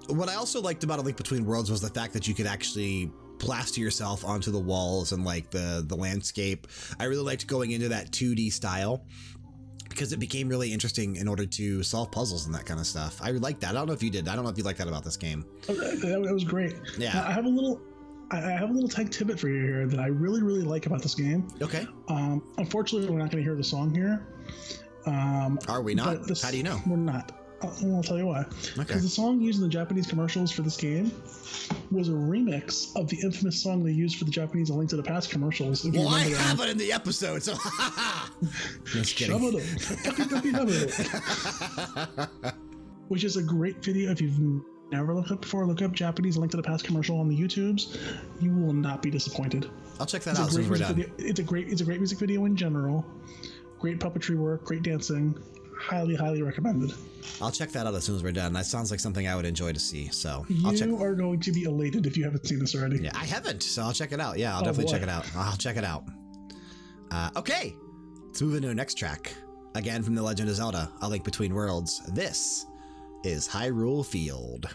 What I also liked about A Link Between Worlds was the fact that you could actually plaster yourself onto the walls and like the the landscape. I really liked going into that 2D style because it became really interesting in order to solve puzzles and that kind of stuff. I like that. I don't know if you did. I don't know if you like that about this game. That was great. Yeah. I have a little I have a little tech tidbit for you here that I really, really like about this game. Okay. Um, unfortunately, we're not going to hear the song here. Um, Are we not? This, How do you know? We're not. I'll tell you why. Because the song used in the Japanese commercials for this game was a remix of the infamous song they used for the Japanese A Link to the Past commercials. well, I have it in the episode, so [LAUGHS] just kidding. [LAUGHS] Which is a great video if you've never looked up before. Look up Japanese Link to the Past commercial on the YouTubes. You will not be disappointed. I'll check that it's out as soon as. Video. It's a great it's a great music video in general. Great puppetry work, great dancing. Highly, highly recommended. I'll check that out as soon as we're done. That sounds like something I would enjoy to see. So you I'll check. are going to be elated if you haven't seen this already. Yeah, I haven't, so I'll check it out. Yeah, I'll oh, definitely boy. check it out. I'll check it out. Uh, okay, let's move into the next track. Again from The Legend of Zelda: A Link Between Worlds. This is Hyrule Field.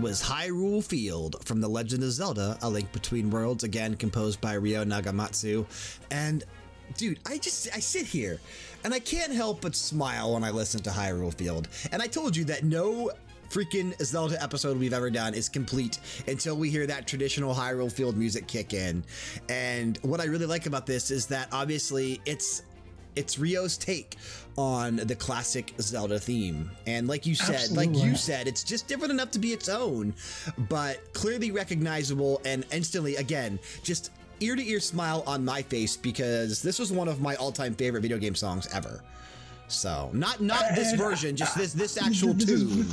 Was Hyrule Field from The Legend of Zelda A Link Between Worlds, again composed by Ryo Nagamatsu. And dude, I just I sit here and I can't help but smile when I listen to Hyrule Field. And I told you that no freaking Zelda episode we've ever done is complete until we hear that traditional Hyrule Field music kick in. And what I really like about this is that obviously it's it's Ryo's take on the classic Zelda theme. And like you said, Absolutely. like you said, it's just different enough to be its own, but clearly recognizable and instantly, again, just ear to ear smile on my face because this was one of my all time favorite video game songs ever. So, not not this version, just this this [LAUGHS] actual tune.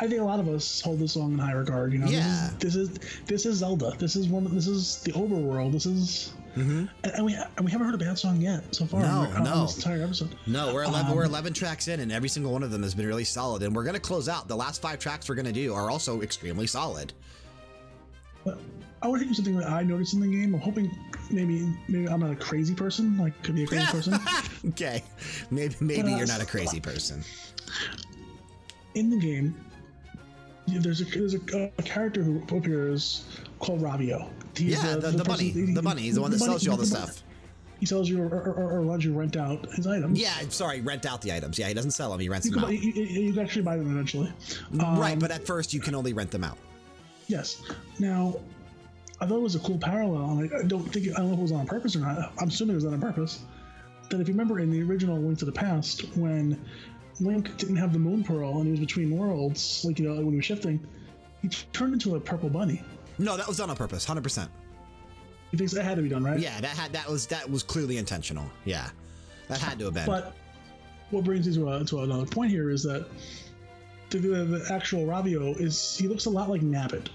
I think a lot of us hold this song in high regard. You know, yeah. this is this is this is Zelda. This is one. This is the overworld. This is Mm-hmm. And, and, we and we haven't heard a bad song yet so far. No, on, no. On this entire episode. No, we're 11, um, we're 11 tracks in, and every single one of them has been really solid. And we're going to close out. The last five tracks we're going to do are also extremely solid. But I want to hit you something that I noticed in the game. I'm hoping maybe maybe I'm not a crazy person. Like, could be a crazy person. [LAUGHS] okay, maybe maybe you're not a crazy person. In the game, there's a there's a, a character who appears called Ravio. He's yeah, the, the, the bunny. the bunny. He's the one that sells you all the stuff. He sells you or, or, or, lets you rent out his items. Yeah, sorry, rent out the items. Yeah, he doesn't sell them. He rents you them out. You, you, can actually buy them eventually. Um, right, but at first you can only rent them out. Yes. Now, I thought it was a cool parallel. I don't think I don't know if it was on purpose or not. I'm assuming it was on purpose. That if you remember in the original Link to the Past, when Link didn't have the Moon Pearl and he was between worlds, like you know when he was shifting, he turned into a purple bunny. No, that was done on purpose, hundred percent. You think that had to be done, right? Yeah, that had that was that was clearly intentional. Yeah, that had to have been. But what brings me to, a, to another point here is that the, the, the, actual Ravio is he looks a lot like Nabbit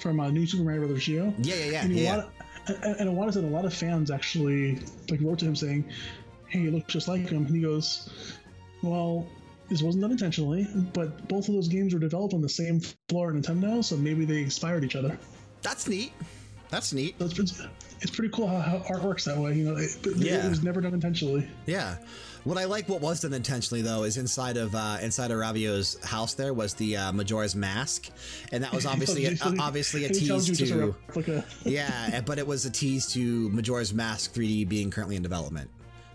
from uh, New Super Mario Brothers Geo. Yeah, yeah, yeah. And, yeah. Lot of, and, and a lot of a lot of fans actually like wrote to him saying, "Hey, you look just like him," and he goes, "Well." This wasn't done intentionally, but both of those games were developed on the same floor at Nintendo, so maybe they inspired each other. That's neat. That's neat. It's, it's, it's pretty cool how, how art works that way. You know, it, yeah. it was never done intentionally. Yeah. What I like, what was done intentionally though, is inside of uh, inside of Ravio's house. There was the uh, Majora's Mask, and that was [LAUGHS] obviously a, obviously a tease to a [LAUGHS] yeah, but it was a tease to Majora's Mask 3D being currently in development,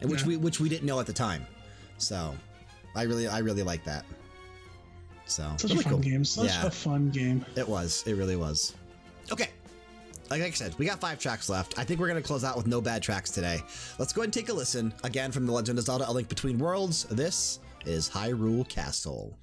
which yeah. we which we didn't know at the time. So, I really I really like that. So such a fun cool. game, such yeah. a fun game. It was. It really was. Okay, like I said, we got five tracks left. I think we're going to close out with no bad tracks today. Let's go ahead and take a listen. Again, from The Legend of Zelda A Link Between Worlds, this is Hyrule Castle.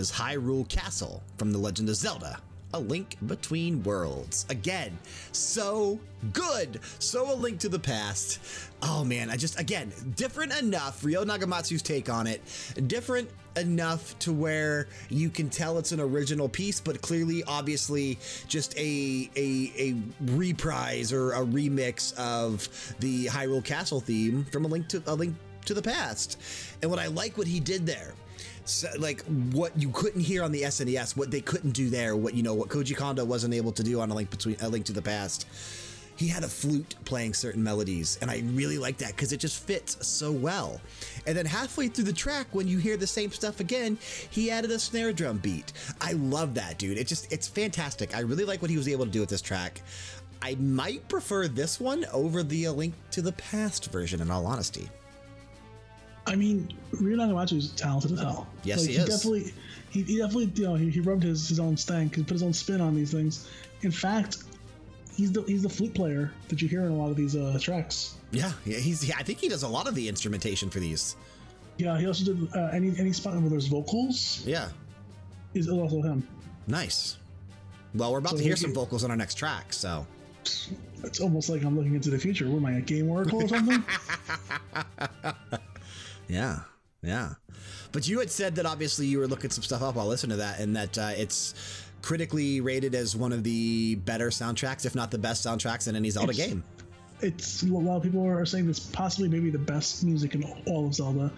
Was Hyrule Castle from The Legend of Zelda. A Link Between Worlds. Again, so good. So a link to the past. Oh man, I just, again, different enough. Ryo Nagamatsu's take on it. Different enough to where you can tell it's an original piece, but clearly, obviously, just a, a, a reprise or a remix of the Hyrule Castle theme from A Link to, a link to the Past. And what I like what he did there like what you couldn't hear on the SNES, what they couldn't do there, what you know, what Koji Kondo wasn't able to do on a link between a link to the past. He had a flute playing certain melodies, and I really like that because it just fits so well. And then halfway through the track, when you hear the same stuff again, he added a snare drum beat. I love that, dude. It just it's fantastic. I really like what he was able to do with this track. I might prefer this one over the A Link to the Past version, in all honesty. I mean, Ryo Nagamatsu is talented as hell. Yes, like, he, he is. Definitely, he, he, definitely, you know, he, he rubbed his, his own stank he put his own spin on these things. In fact, he's the he's the flute player that you hear in a lot of these uh, tracks. Yeah, yeah, he's. Yeah, I think he does a lot of the instrumentation for these. Yeah, he also did uh, any any spot where there's vocals. Yeah, is also him. Nice. Well, we're about so to hear some vocals on our next track, so. It's almost like I'm looking into the future. What am I, a game oracle or something? [LAUGHS] Yeah. Yeah. But you had said that obviously you were looking some stuff up while listening to that, and that uh, it's critically rated as one of the better soundtracks, if not the best soundtracks in any Zelda it's, game. It's a lot of people are saying it's possibly maybe the best music in all of Zelda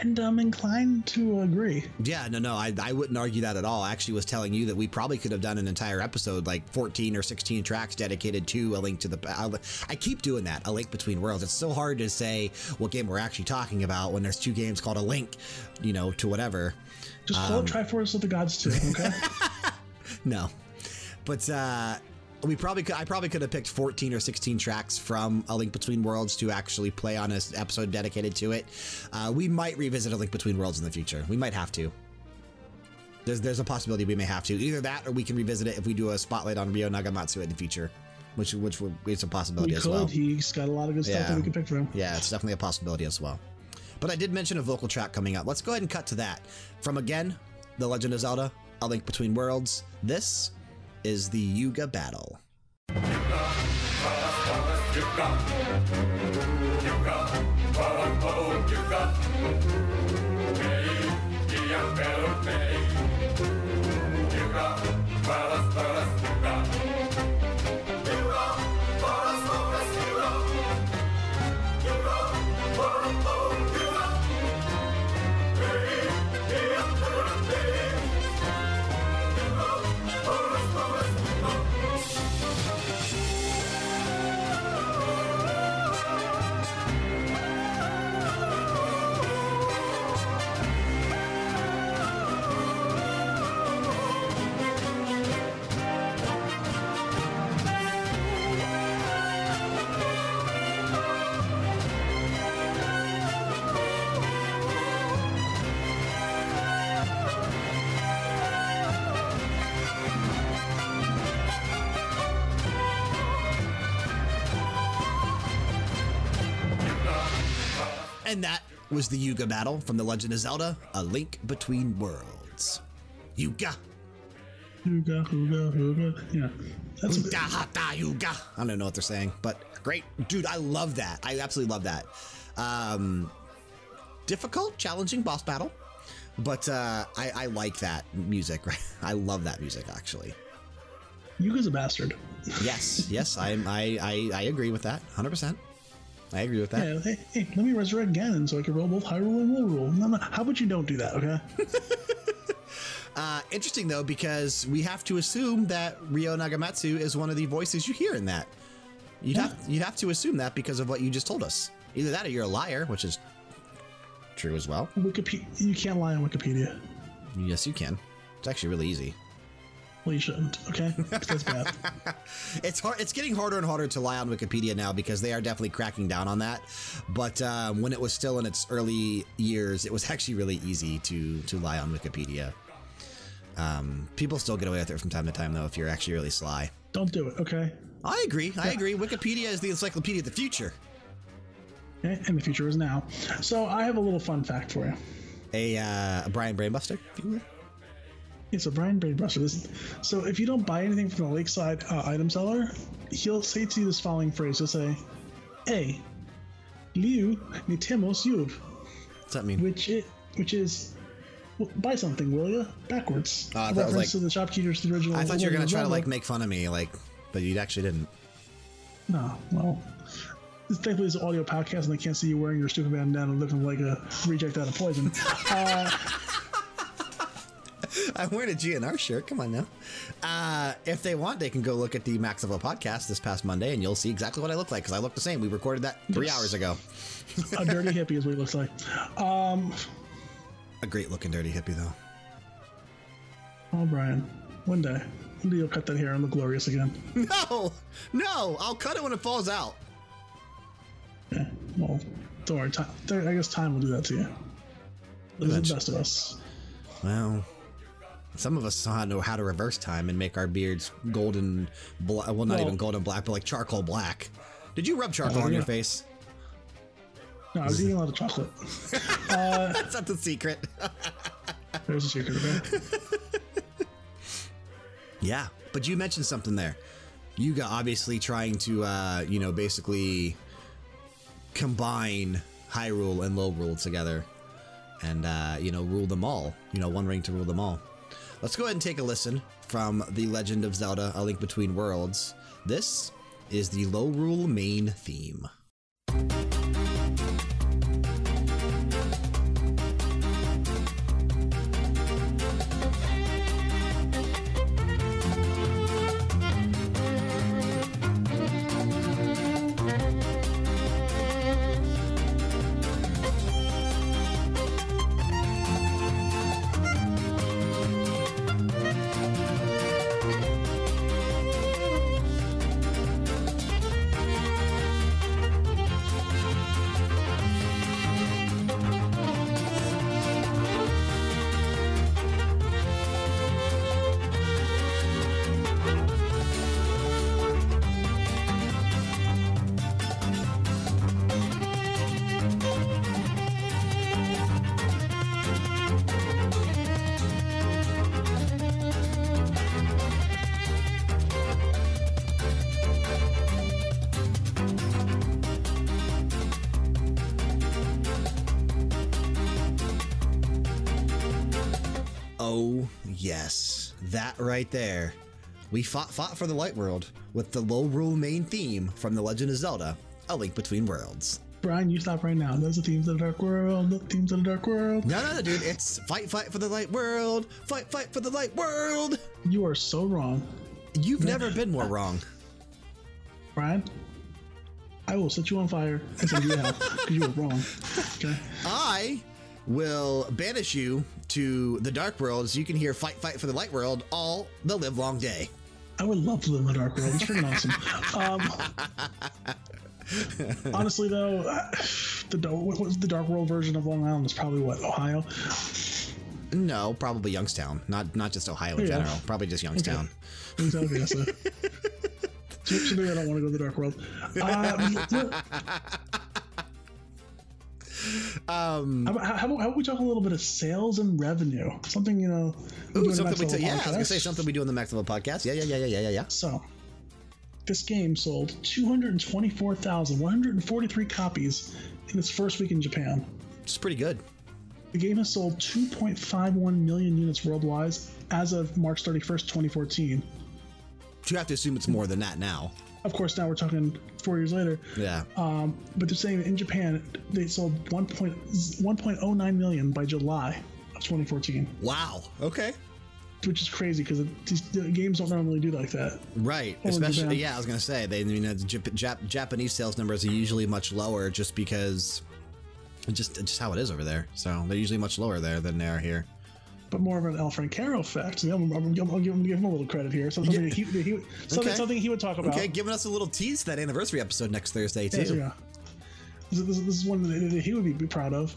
and I'm inclined to agree. Yeah, no, no, I, I wouldn't argue that at all. I actually was telling you that we probably could have done an entire episode, like 14 or 16 tracks dedicated to A Link to the. I keep doing that, A Link Between Worlds. It's so hard to say what game we're actually talking about when there's two games called A Link, you know, to whatever. Just call um, it Triforce of the Gods too, okay? [LAUGHS] no. But uh, we probably could, I probably could have picked 14 or 16 tracks from A Link Between Worlds to actually play on an episode dedicated to it. Uh, we might revisit A Link Between Worlds in the future. We might have to. There's, there's a possibility we may have to. Either that or we can revisit it if we do a spotlight on Ryo Nagamatsu in the future, which which would, it's a possibility we as could. well. He's got a lot of good stuff that we can pick from. Yeah, it's definitely a possibility as well. But I did mention a vocal track coming up. Let's go ahead and cut to that. From again, The Legend of Zelda, A Link Between Worlds. This is the Yuga Battle. And that was the Yuga battle from The Legend of Zelda A Link Between Worlds. Yuga. Yuga, Yuga, Yuga. Yeah. That's Yuga, hata, Yuga. I don't know what they're saying, but great. Dude, I love that. I absolutely love that. Um, difficult, challenging boss battle, but uh, I, I like that music. [LAUGHS] I love that music, actually. Yuga's a bastard. Yes, yes, I, I, I, I agree with that 100%. I agree with that. Yeah, hey, hey, let me resurrect Ganon so I can roll both Hyrule and Lorule. No, no, how about you don't do that, okay? [LAUGHS] uh, interesting, though, because we have to assume that Ryo Nagamatsu is one of the voices you hear in that. You'd, yeah. have, you'd have to assume that because of what you just told us. Either that or you're a liar, which is true as well. Wikipedia, you can't lie on Wikipedia. Yes, you can. It's actually really easy. Well, you shouldn't. Okay, [LAUGHS] that's bad. it's hard. It's getting harder and harder to lie on Wikipedia now because they are definitely cracking down on that. But um, when it was still in its early years, it was [LAUGHS] actually really easy to to lie on Wikipedia. Um, people still get away with it from time to time, though, if you're actually really sly. Don't do it. Okay. I agree. I agree. Wikipedia is the encyclopedia of the future. Okay, and the future is now. So I have a little fun fact for you. A, uh, a Brian Brainbuster, if you will. It's a Brian Brainbuster. So if you don't buy anything from the Lakeside uh, item seller, he'll say to you this following phrase. He'll say, "Hey, Liu nitemos yud." What's that mean? Which it, which is well, buy something, will you? Backwards. Uh, that was like, to the shopkeeper's original. I thought you were gonna try to like make fun of me, like, but you actually didn't. No, well, thankfully it's an audio podcast and I can't see you wearing your stupid bandana looking like a reject out of poison. [LAUGHS] uh, [LAUGHS] I'm wearing a GNR shirt. Come on now. Uh, if they want, they can go look at the Maximo podcast this past Monday, and you'll see exactly what I look like because I look the same. We recorded that three yes. hours ago. a dirty hippie is what he looks like. Um, a great looking dirty hippie, though. Oh, Brian, one day, one day you'll cut that hair and look glorious again. [LAUGHS] No, no, I'll cut it when it falls out. Yeah, well, don't worry. Time, I guess time will do that to you. The best of us. Well, some of us know how to reverse time and make our beards golden, well, not well, even golden black, but like charcoal black. Did you rub charcoal on your face? No, I was eating a lot of chocolate. [LAUGHS] uh, That's not the secret. [LAUGHS] there's a secret about [LAUGHS] Yeah, but you mentioned something there. Yuga obviously trying to, uh, you know, basically combine Hyrule and Lorule together and, uh, you know, rule them all. You know, one ring to rule them all. Let's go ahead and take a listen from The Legend of Zelda A Link Between Worlds. This is the Lorule main theme. Right there. We fought, fought for the Light World with the Lorule main theme from The Legend of Zelda A Link Between Worlds. Brian, you stop right now. Those are themes of the Dark World. The themes of the Dark World. No, no, no, dude. It's fight, fight for the Light World. Fight, fight for the Light World. You are so wrong. You've never [LAUGHS] been more wrong. Brian, I will set you on fire and send you out because you were wrong. [LAUGHS] Okay. I will banish you to the Dark World so you can hear Fight, Fight for the Light World all the live long day. I would love to live in the Dark World. It's freaking awesome. Um, [LAUGHS] honestly, though, the the Dark World version of Long Island is probably what Ohio. No, probably Youngstown. Not not just Ohio in yeah. general. Probably just Youngstown. Okay. Okay, so. [LAUGHS] Actually, I don't want to go to the Dark World. Um, Um, how, how, how, about we talk a little bit of sales and revenue? Something you know. Ooh, something we t- yeah, I was gonna say something we do in the Max Level podcast. Yeah, yeah, yeah, yeah, yeah, yeah. So, this game sold 224,143 copies in its first week in Japan. It's pretty good. The game has sold 2.51 million units worldwide as of March 31st, 2014. You have to assume it's more than that now. Of course, now we're talking four years later. Yeah. Um, but they're saying in Japan they sold 1. 1.09 million by July of 2014. Wow. Okay. Which is crazy because the games don't normally do like that. Right. Especially, yeah, I was gonna say they, you know, Jap- Japanese sales numbers are usually much lower just because, just just how it is over there. So they're usually much lower there than they are here but more of an El Francaro effect. I'm, I'm, I'll give him, give him a little credit here. So something, yeah. he, he, something, okay. something, he would talk about. Okay, giving us a little tease that anniversary episode next Thursday, too. Yeah, this, this, this, is one that he would be, be, proud of.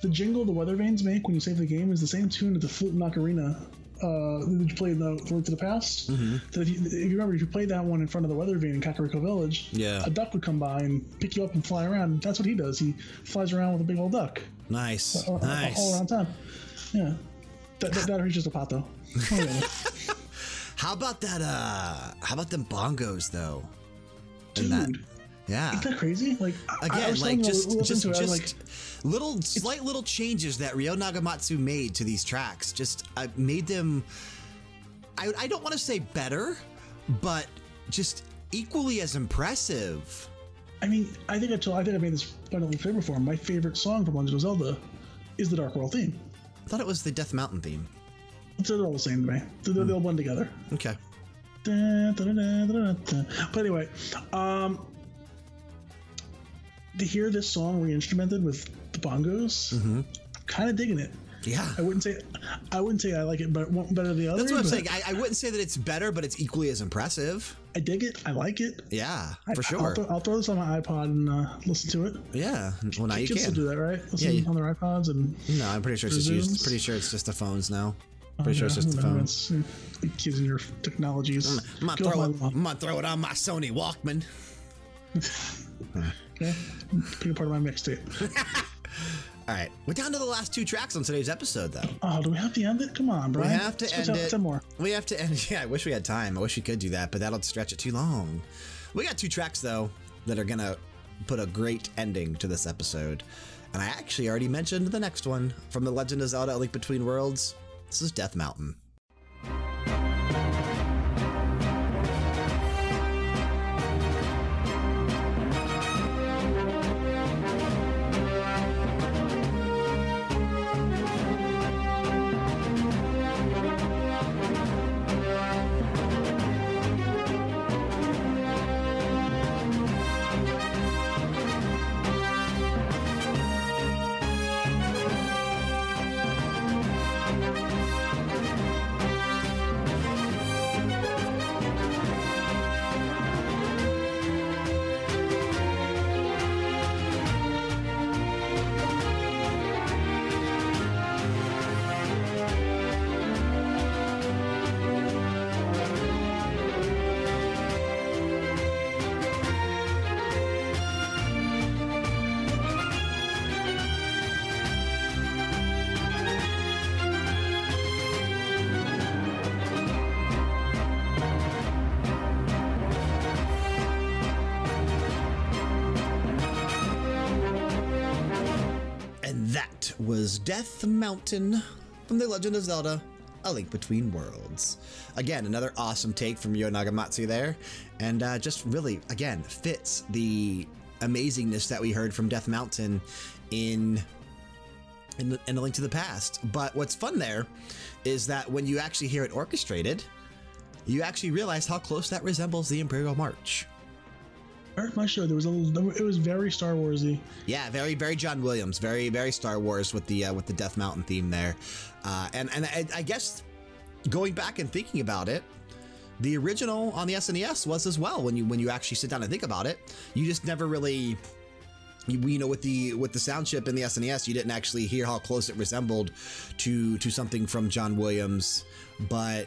The jingle the Weather Vanes make when you save the game is the same tune as the Flute and Ocarina uh, that you played in the Link to the Past. Mm-hmm. That if you, if you, remember, if you played that one in front of the Weather Vane in Kakariko Village, yeah. a duck would come by and pick you up and fly around. That's what he does. He flies around with a big old duck. Nice. Uh, nice. All around town. Yeah. That, that, that reaches a pot though. [LAUGHS] how about that? Uh, how about them bongos though? Dude, that, yeah, isn't that crazy? Like again, like just just just like, little slight little changes that Ryo Nagamatsu made to these tracks. Just I made them. I I don't want to say better, but just equally as impressive. I mean, I think I told I think I made this abundantly clear before. My favorite song from Legend of Zelda is the Dark World theme. I thought it was the Death Mountain theme. They're all the same to me. They're, mm. They'll blend together. Okay. Da, da, da, but anyway, um, to hear this song re-instrumented with the bongos, mm -hmm. kind of digging it. Yeah, I wouldn't say I wouldn't say I like it better, better than the other. That's what I'm saying. I, I, wouldn't say that it's better, but it's equally as impressive. I dig it. I like it. Yeah, for I, sure. I'll, th I'll, throw this on my iPod and uh, listen to it. Yeah, well now you can do that, right? Listen yeah, you, on their iPods and. No, I'm pretty sure it's just used. Pretty sure it's just the phones now. Pretty oh, sure yeah, it's just the phones. Kids and your technologies. I'm, gonna throw it, I'm gonna throw it on my Sony Walkman. [LAUGHS] okay, a part of my mixtape. [LAUGHS] All right, we're down to the last two tracks on today's episode, though. Oh, do we have to end it? Come on, Brian. We have to Let's end it. Ten more. We have to end. [LAUGHS] Yeah, I wish we had time. I wish we could do that, but that'll stretch it too long. We got two tracks though that are gonna put a great ending to this episode, and I actually already mentioned the next one from the Legend of Zelda: Link Between Worlds. This is Death Mountain. Death Mountain from The Legend of Zelda A Link Between Worlds. Again, another awesome take from Ryo Nagamatsu there, and uh, just really, again, fits the amazingness that we heard from Death Mountain in, in, in A Link to the Past. But what's fun there is that when you actually hear it orchestrated, you actually realize how close that resembles the Imperial March my show. There was a it was very Star Warsy. Yeah, very very John Williams, very very Star Wars with the uh, with the Death Mountain theme there, uh, and and I, I, guess going back and thinking about it. The original on the SNES was as well. When you when you actually sit down and think about it, you just never really you, know with the with the sound chip in the SNES, you didn't actually hear how close it resembled to to something from John Williams, but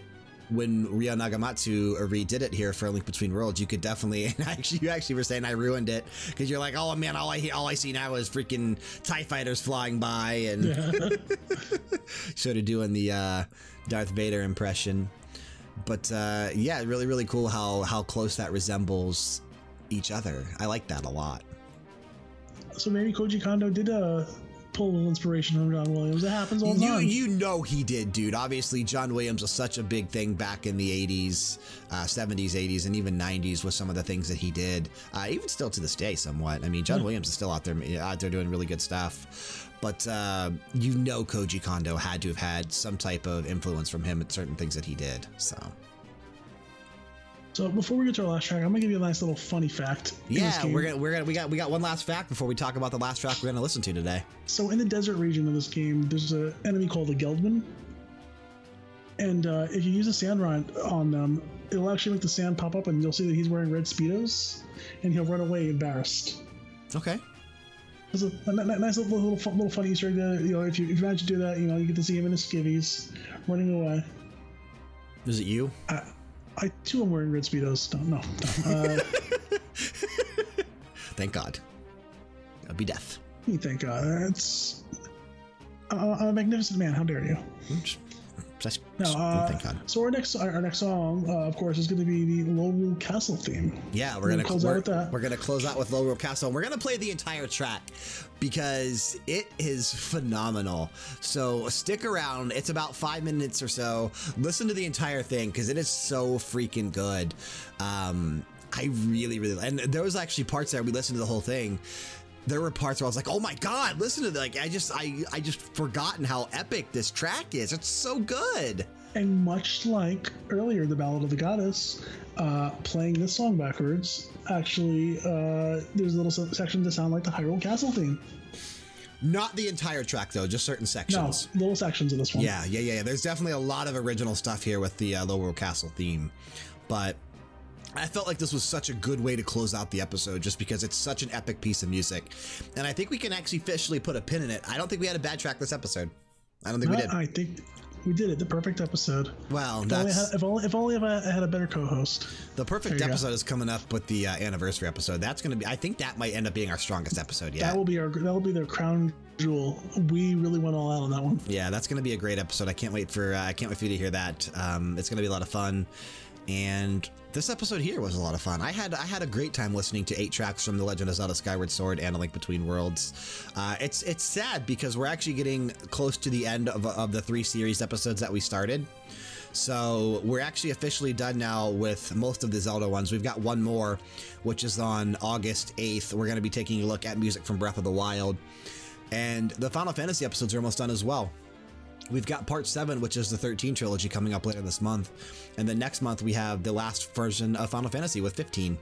when Ryo Nagamatsu redid it here for A Link Between Worlds, you could definitely, [LAUGHS] and actually, you actually were saying I ruined it because you're like, oh man, all I, all I see now is freaking TIE fighters flying by and yeah. [LAUGHS] sort of doing the uh, Darth Vader impression. But uh, yeah, really, really cool how, how close that resembles each other. I like that a lot. So maybe Koji Kondo did a pull a little inspiration from John Williams. It happens all the you, time. You know he did, dude. Obviously, John Williams was such a big thing back in the 80s, uh, 70s, 80s, and even 90s with some of the things that he did. Uh, even still to this day, somewhat. I mean, John yeah. Williams is still out there, out there doing really good stuff. But uh, you know Koji Kondo had to have had some type of influence from him at certain things that he did. So. So before we get to our last track, I'm gonna give you a nice little funny fact. Yeah, we're gonna we're gonna we got we got one last fact before we talk about the last track we're gonna listen to today. So in the desert region of this game, there's an enemy called the Geldman, and uh, if you use a sand rod on them, it'll actually make the sand pop up, and you'll see that he's wearing red speedos, and he'll run away embarrassed. Okay. There's a, a, nice little, little little funny Easter egg there. You know, if you if you manage to do that, you know, you get to see him in his skivvies running away. Is it you? Uh, I too am wearing red speedos. No, no. Uh, [LAUGHS] thank God. That'd be death. [LAUGHS] Thank God. That's Uh, I'm a magnificent man. How dare you? Just, no, uh. So our next our next song, uh, of course, is going to be the Lorule Castle theme. Yeah, we're, we're going to close out with that. We're going to close out with Lorule Castle, we're going to play the entire track because it is phenomenal. So stick around. It's about five minutes or so. Listen to the entire thing because it is so freaking good. Um, I really, really, and there was actually parts there we listened to the whole thing there were parts where I was like, "Oh my god, listen to that!" Like I just, I, I just forgotten how epic this track is. It's so good. And much like earlier, the Ballad of the Goddess, uh, playing this song backwards, actually, uh, there's little sections that sound like the Hyrule Castle theme. Not the entire track though, just certain sections. No, little sections of this one. Yeah, yeah, yeah. yeah. There's definitely a lot of original stuff here with the uh, Lorule Castle theme, but I felt like this was such a good way to close out the episode just because it's such an epic piece of music. And I think we can actually officially put a pin in it. I don't think we had a bad track this episode. I don't think no, we did. I think we did it. The perfect episode. Well, if that's. Only had, if, only, if only if I had a better co host. The perfect episode go. is coming up with the uh, anniversary episode. That's going to be, I think that might end up being our strongest episode yet. That will be our, that will be their crown jewel. We really went all out on that one. Yeah, that's going to be a great episode. I can't wait for, uh, I can't wait for you to hear that. Um, it's going to be a lot of fun. And this episode here was a lot of fun. I had I had a great time listening to eight tracks from The Legend of Zelda: Skyward Sword and A Link Between Worlds. Uh, it's it's sad because we're actually getting close to the end of, of the three series episodes that we started. So we're actually officially done now with most of the Zelda ones. We've got one more, which is on August 8th. We're going to be taking a look at music from Breath of the Wild. And the Final Fantasy episodes are almost done as well. We've got part seven, which is the 13 trilogy, coming up later this month. And then next month, we have the last version of Final Fantasy with 15.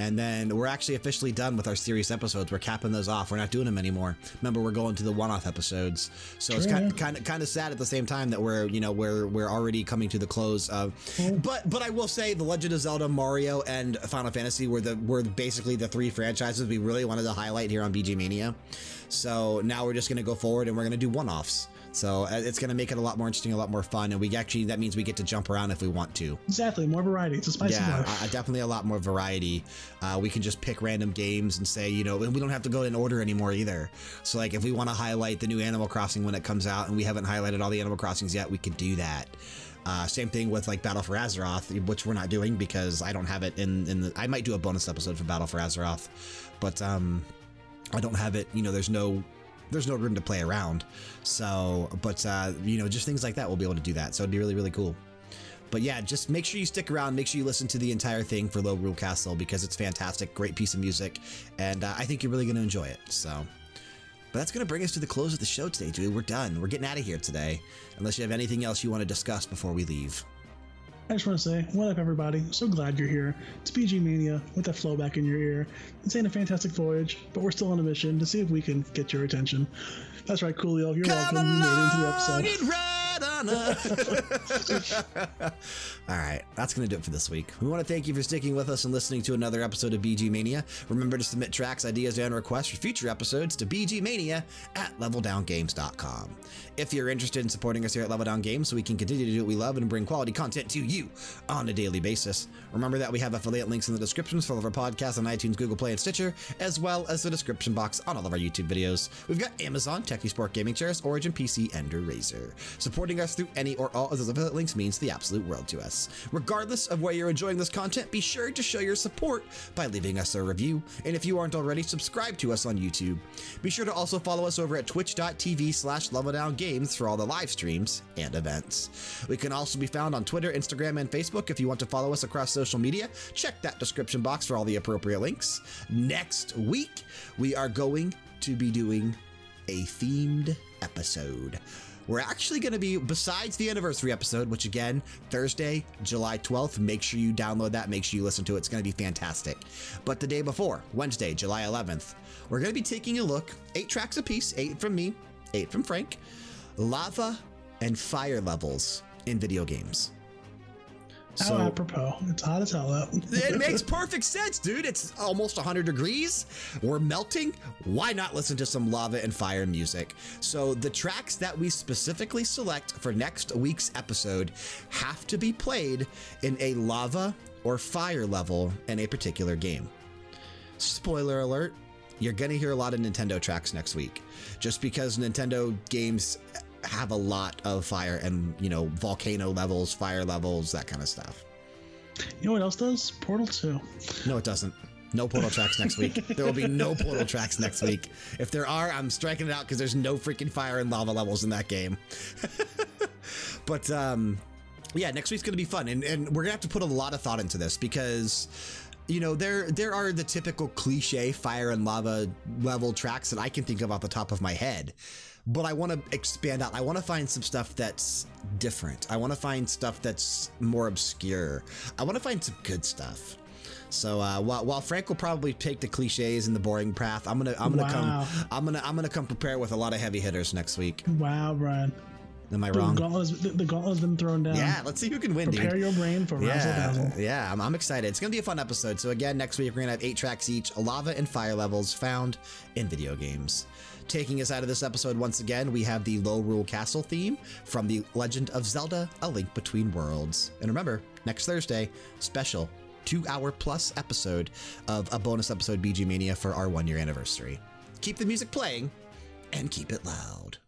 And then we're actually officially done with our series episodes. We're capping those off. We're not doing them anymore. Remember, we're going to the one-off episodes. So it's kind of, kind of kind of sad at the same time that we're you know we're we're already coming to the close of. But but I will say, The Legend of Zelda, Mario, and Final Fantasy were the were basically the three franchises we really wanted to highlight here on BG Mania. So now we're just going to go forward and we're going to do one-offs. So uh, it's going to make it a lot more interesting, a lot more fun. And we actually, that means we get to jump around if we want to. Exactly. More variety. It's a spicy yeah, life. Uh, definitely a lot more variety. Uh, we can just pick random games and say, you know, and we don't have to go in order anymore either. So, like, if we want to highlight the new Animal Crossing when it comes out and we haven't highlighted all the Animal Crossings yet, we can do that. Uh, same thing with like Battle for Azeroth, which we're not doing because I don't have it in, in the. I might do a bonus episode for Battle for Azeroth, but um, I don't have it. You know, there's no there's no room to play around. So, but, uh, you know, just things like that, we'll be able to do that. So it'd be really, really cool. But yeah, just make sure you stick around. Make sure you listen to the entire thing for Lorule Castle because it's fantastic. Great piece of music. And uh, I think you're really going to enjoy it. So, but that's going to bring us to the close of the show today, dude. We're done. We're getting out of here today. Unless you have anything else you want to discuss before we leave. I just want to say, what up, everybody? So glad you're here. It's BG Mania with that flow back in your ear. This ain't a fantastic voyage, but we're still on a mission to see if we can get your attention. That's right, Coolio. You're Come welcome. You made it into the episode. Madonna. [LAUGHS] All right, that's going to do it for this week. We want to thank you for sticking with us and listening to another episode of BG Mania. Remember to submit tracks, ideas, and requests for future episodes to bgmania at leveldowngames.com. If you're interested in supporting us here at Level Down Games so we can continue to do what we love and bring quality content to you on a daily basis, remember that we have affiliate links in the descriptions for all of our podcasts on iTunes, Google Play, and Stitcher, as well as the description box on all of our YouTube videos. We've got Amazon, Technisport Gaming Chairs, Origin PC, and Razer. Supporting us through any or all of those affiliate links means the absolute world to us. Regardless of where you're enjoying this content, be sure to show your support by leaving us a review. And if you aren't already, subscribe to us on YouTube. Be sure to also follow us over at twitch.tv slash games for all the live streams and events. We can also be found on Twitter, Instagram, and Facebook if you want to follow us across social media. Check that description box for all the appropriate links. Next week, we are going to be doing a themed episode. We're actually going to be, besides the anniversary episode, which again, Thursday, July 12th, make sure you download that, make sure you listen to it. It's going to be fantastic. But the day before, Wednesday, July 11th, we're going to be taking a look, eight tracks apiece, eight from me, eight from Frank, lava and fire levels in video games. So, How apropos. It's hot as hell out. [LAUGHS] it makes perfect sense, dude. It's almost 100 degrees. We're melting. Why not listen to some lava and fire music? So, the tracks that we specifically select for next week's episode have to be played in a lava or fire level in a particular game. Spoiler alert, you're going to hear a lot of Nintendo tracks next week. Just because Nintendo games have a lot of fire and, you know, volcano levels, fire levels, that kind of stuff. You know what else does? Portal 2. No, it doesn't. No portal tracks next week. There will be no portal tracks next week. If there are, I'm striking it out because there's no freaking fire and lava levels in that game. [LAUGHS] but um, yeah, next week's going to be fun. And, and we're going to have to put a lot of thought into this because you know, there there are the typical cliche fire and lava level tracks that I can think of off the top of my head but I want to expand out. I want to find some stuff that's different. I want to find stuff that's more obscure. I want to find some good stuff. So uh, while, while Frank will probably take the cliches and the boring path, I'm gonna I'm gonna wow. come I'm gonna I'm gonna come prepared with a lot of heavy hitters next week. Wow, Brian. Am I wrong? The gauntlet, the, the gauntlet's been thrown down. Yeah, let's see who can win. Prepare dude. your brain for yeah, razzle dazzle. Yeah, I'm, I'm excited. It's gonna be a fun episode. So again, next week we're gonna have eight tracks each, lava and fire levels found in video games. Taking us out of this episode once again, we have the Lorule Castle theme from The Legend of Zelda A Link Between Worlds. And remember, next Thursday, special two hour plus episode of a bonus episode BG Mania for our one year anniversary. Keep the music playing and keep it loud.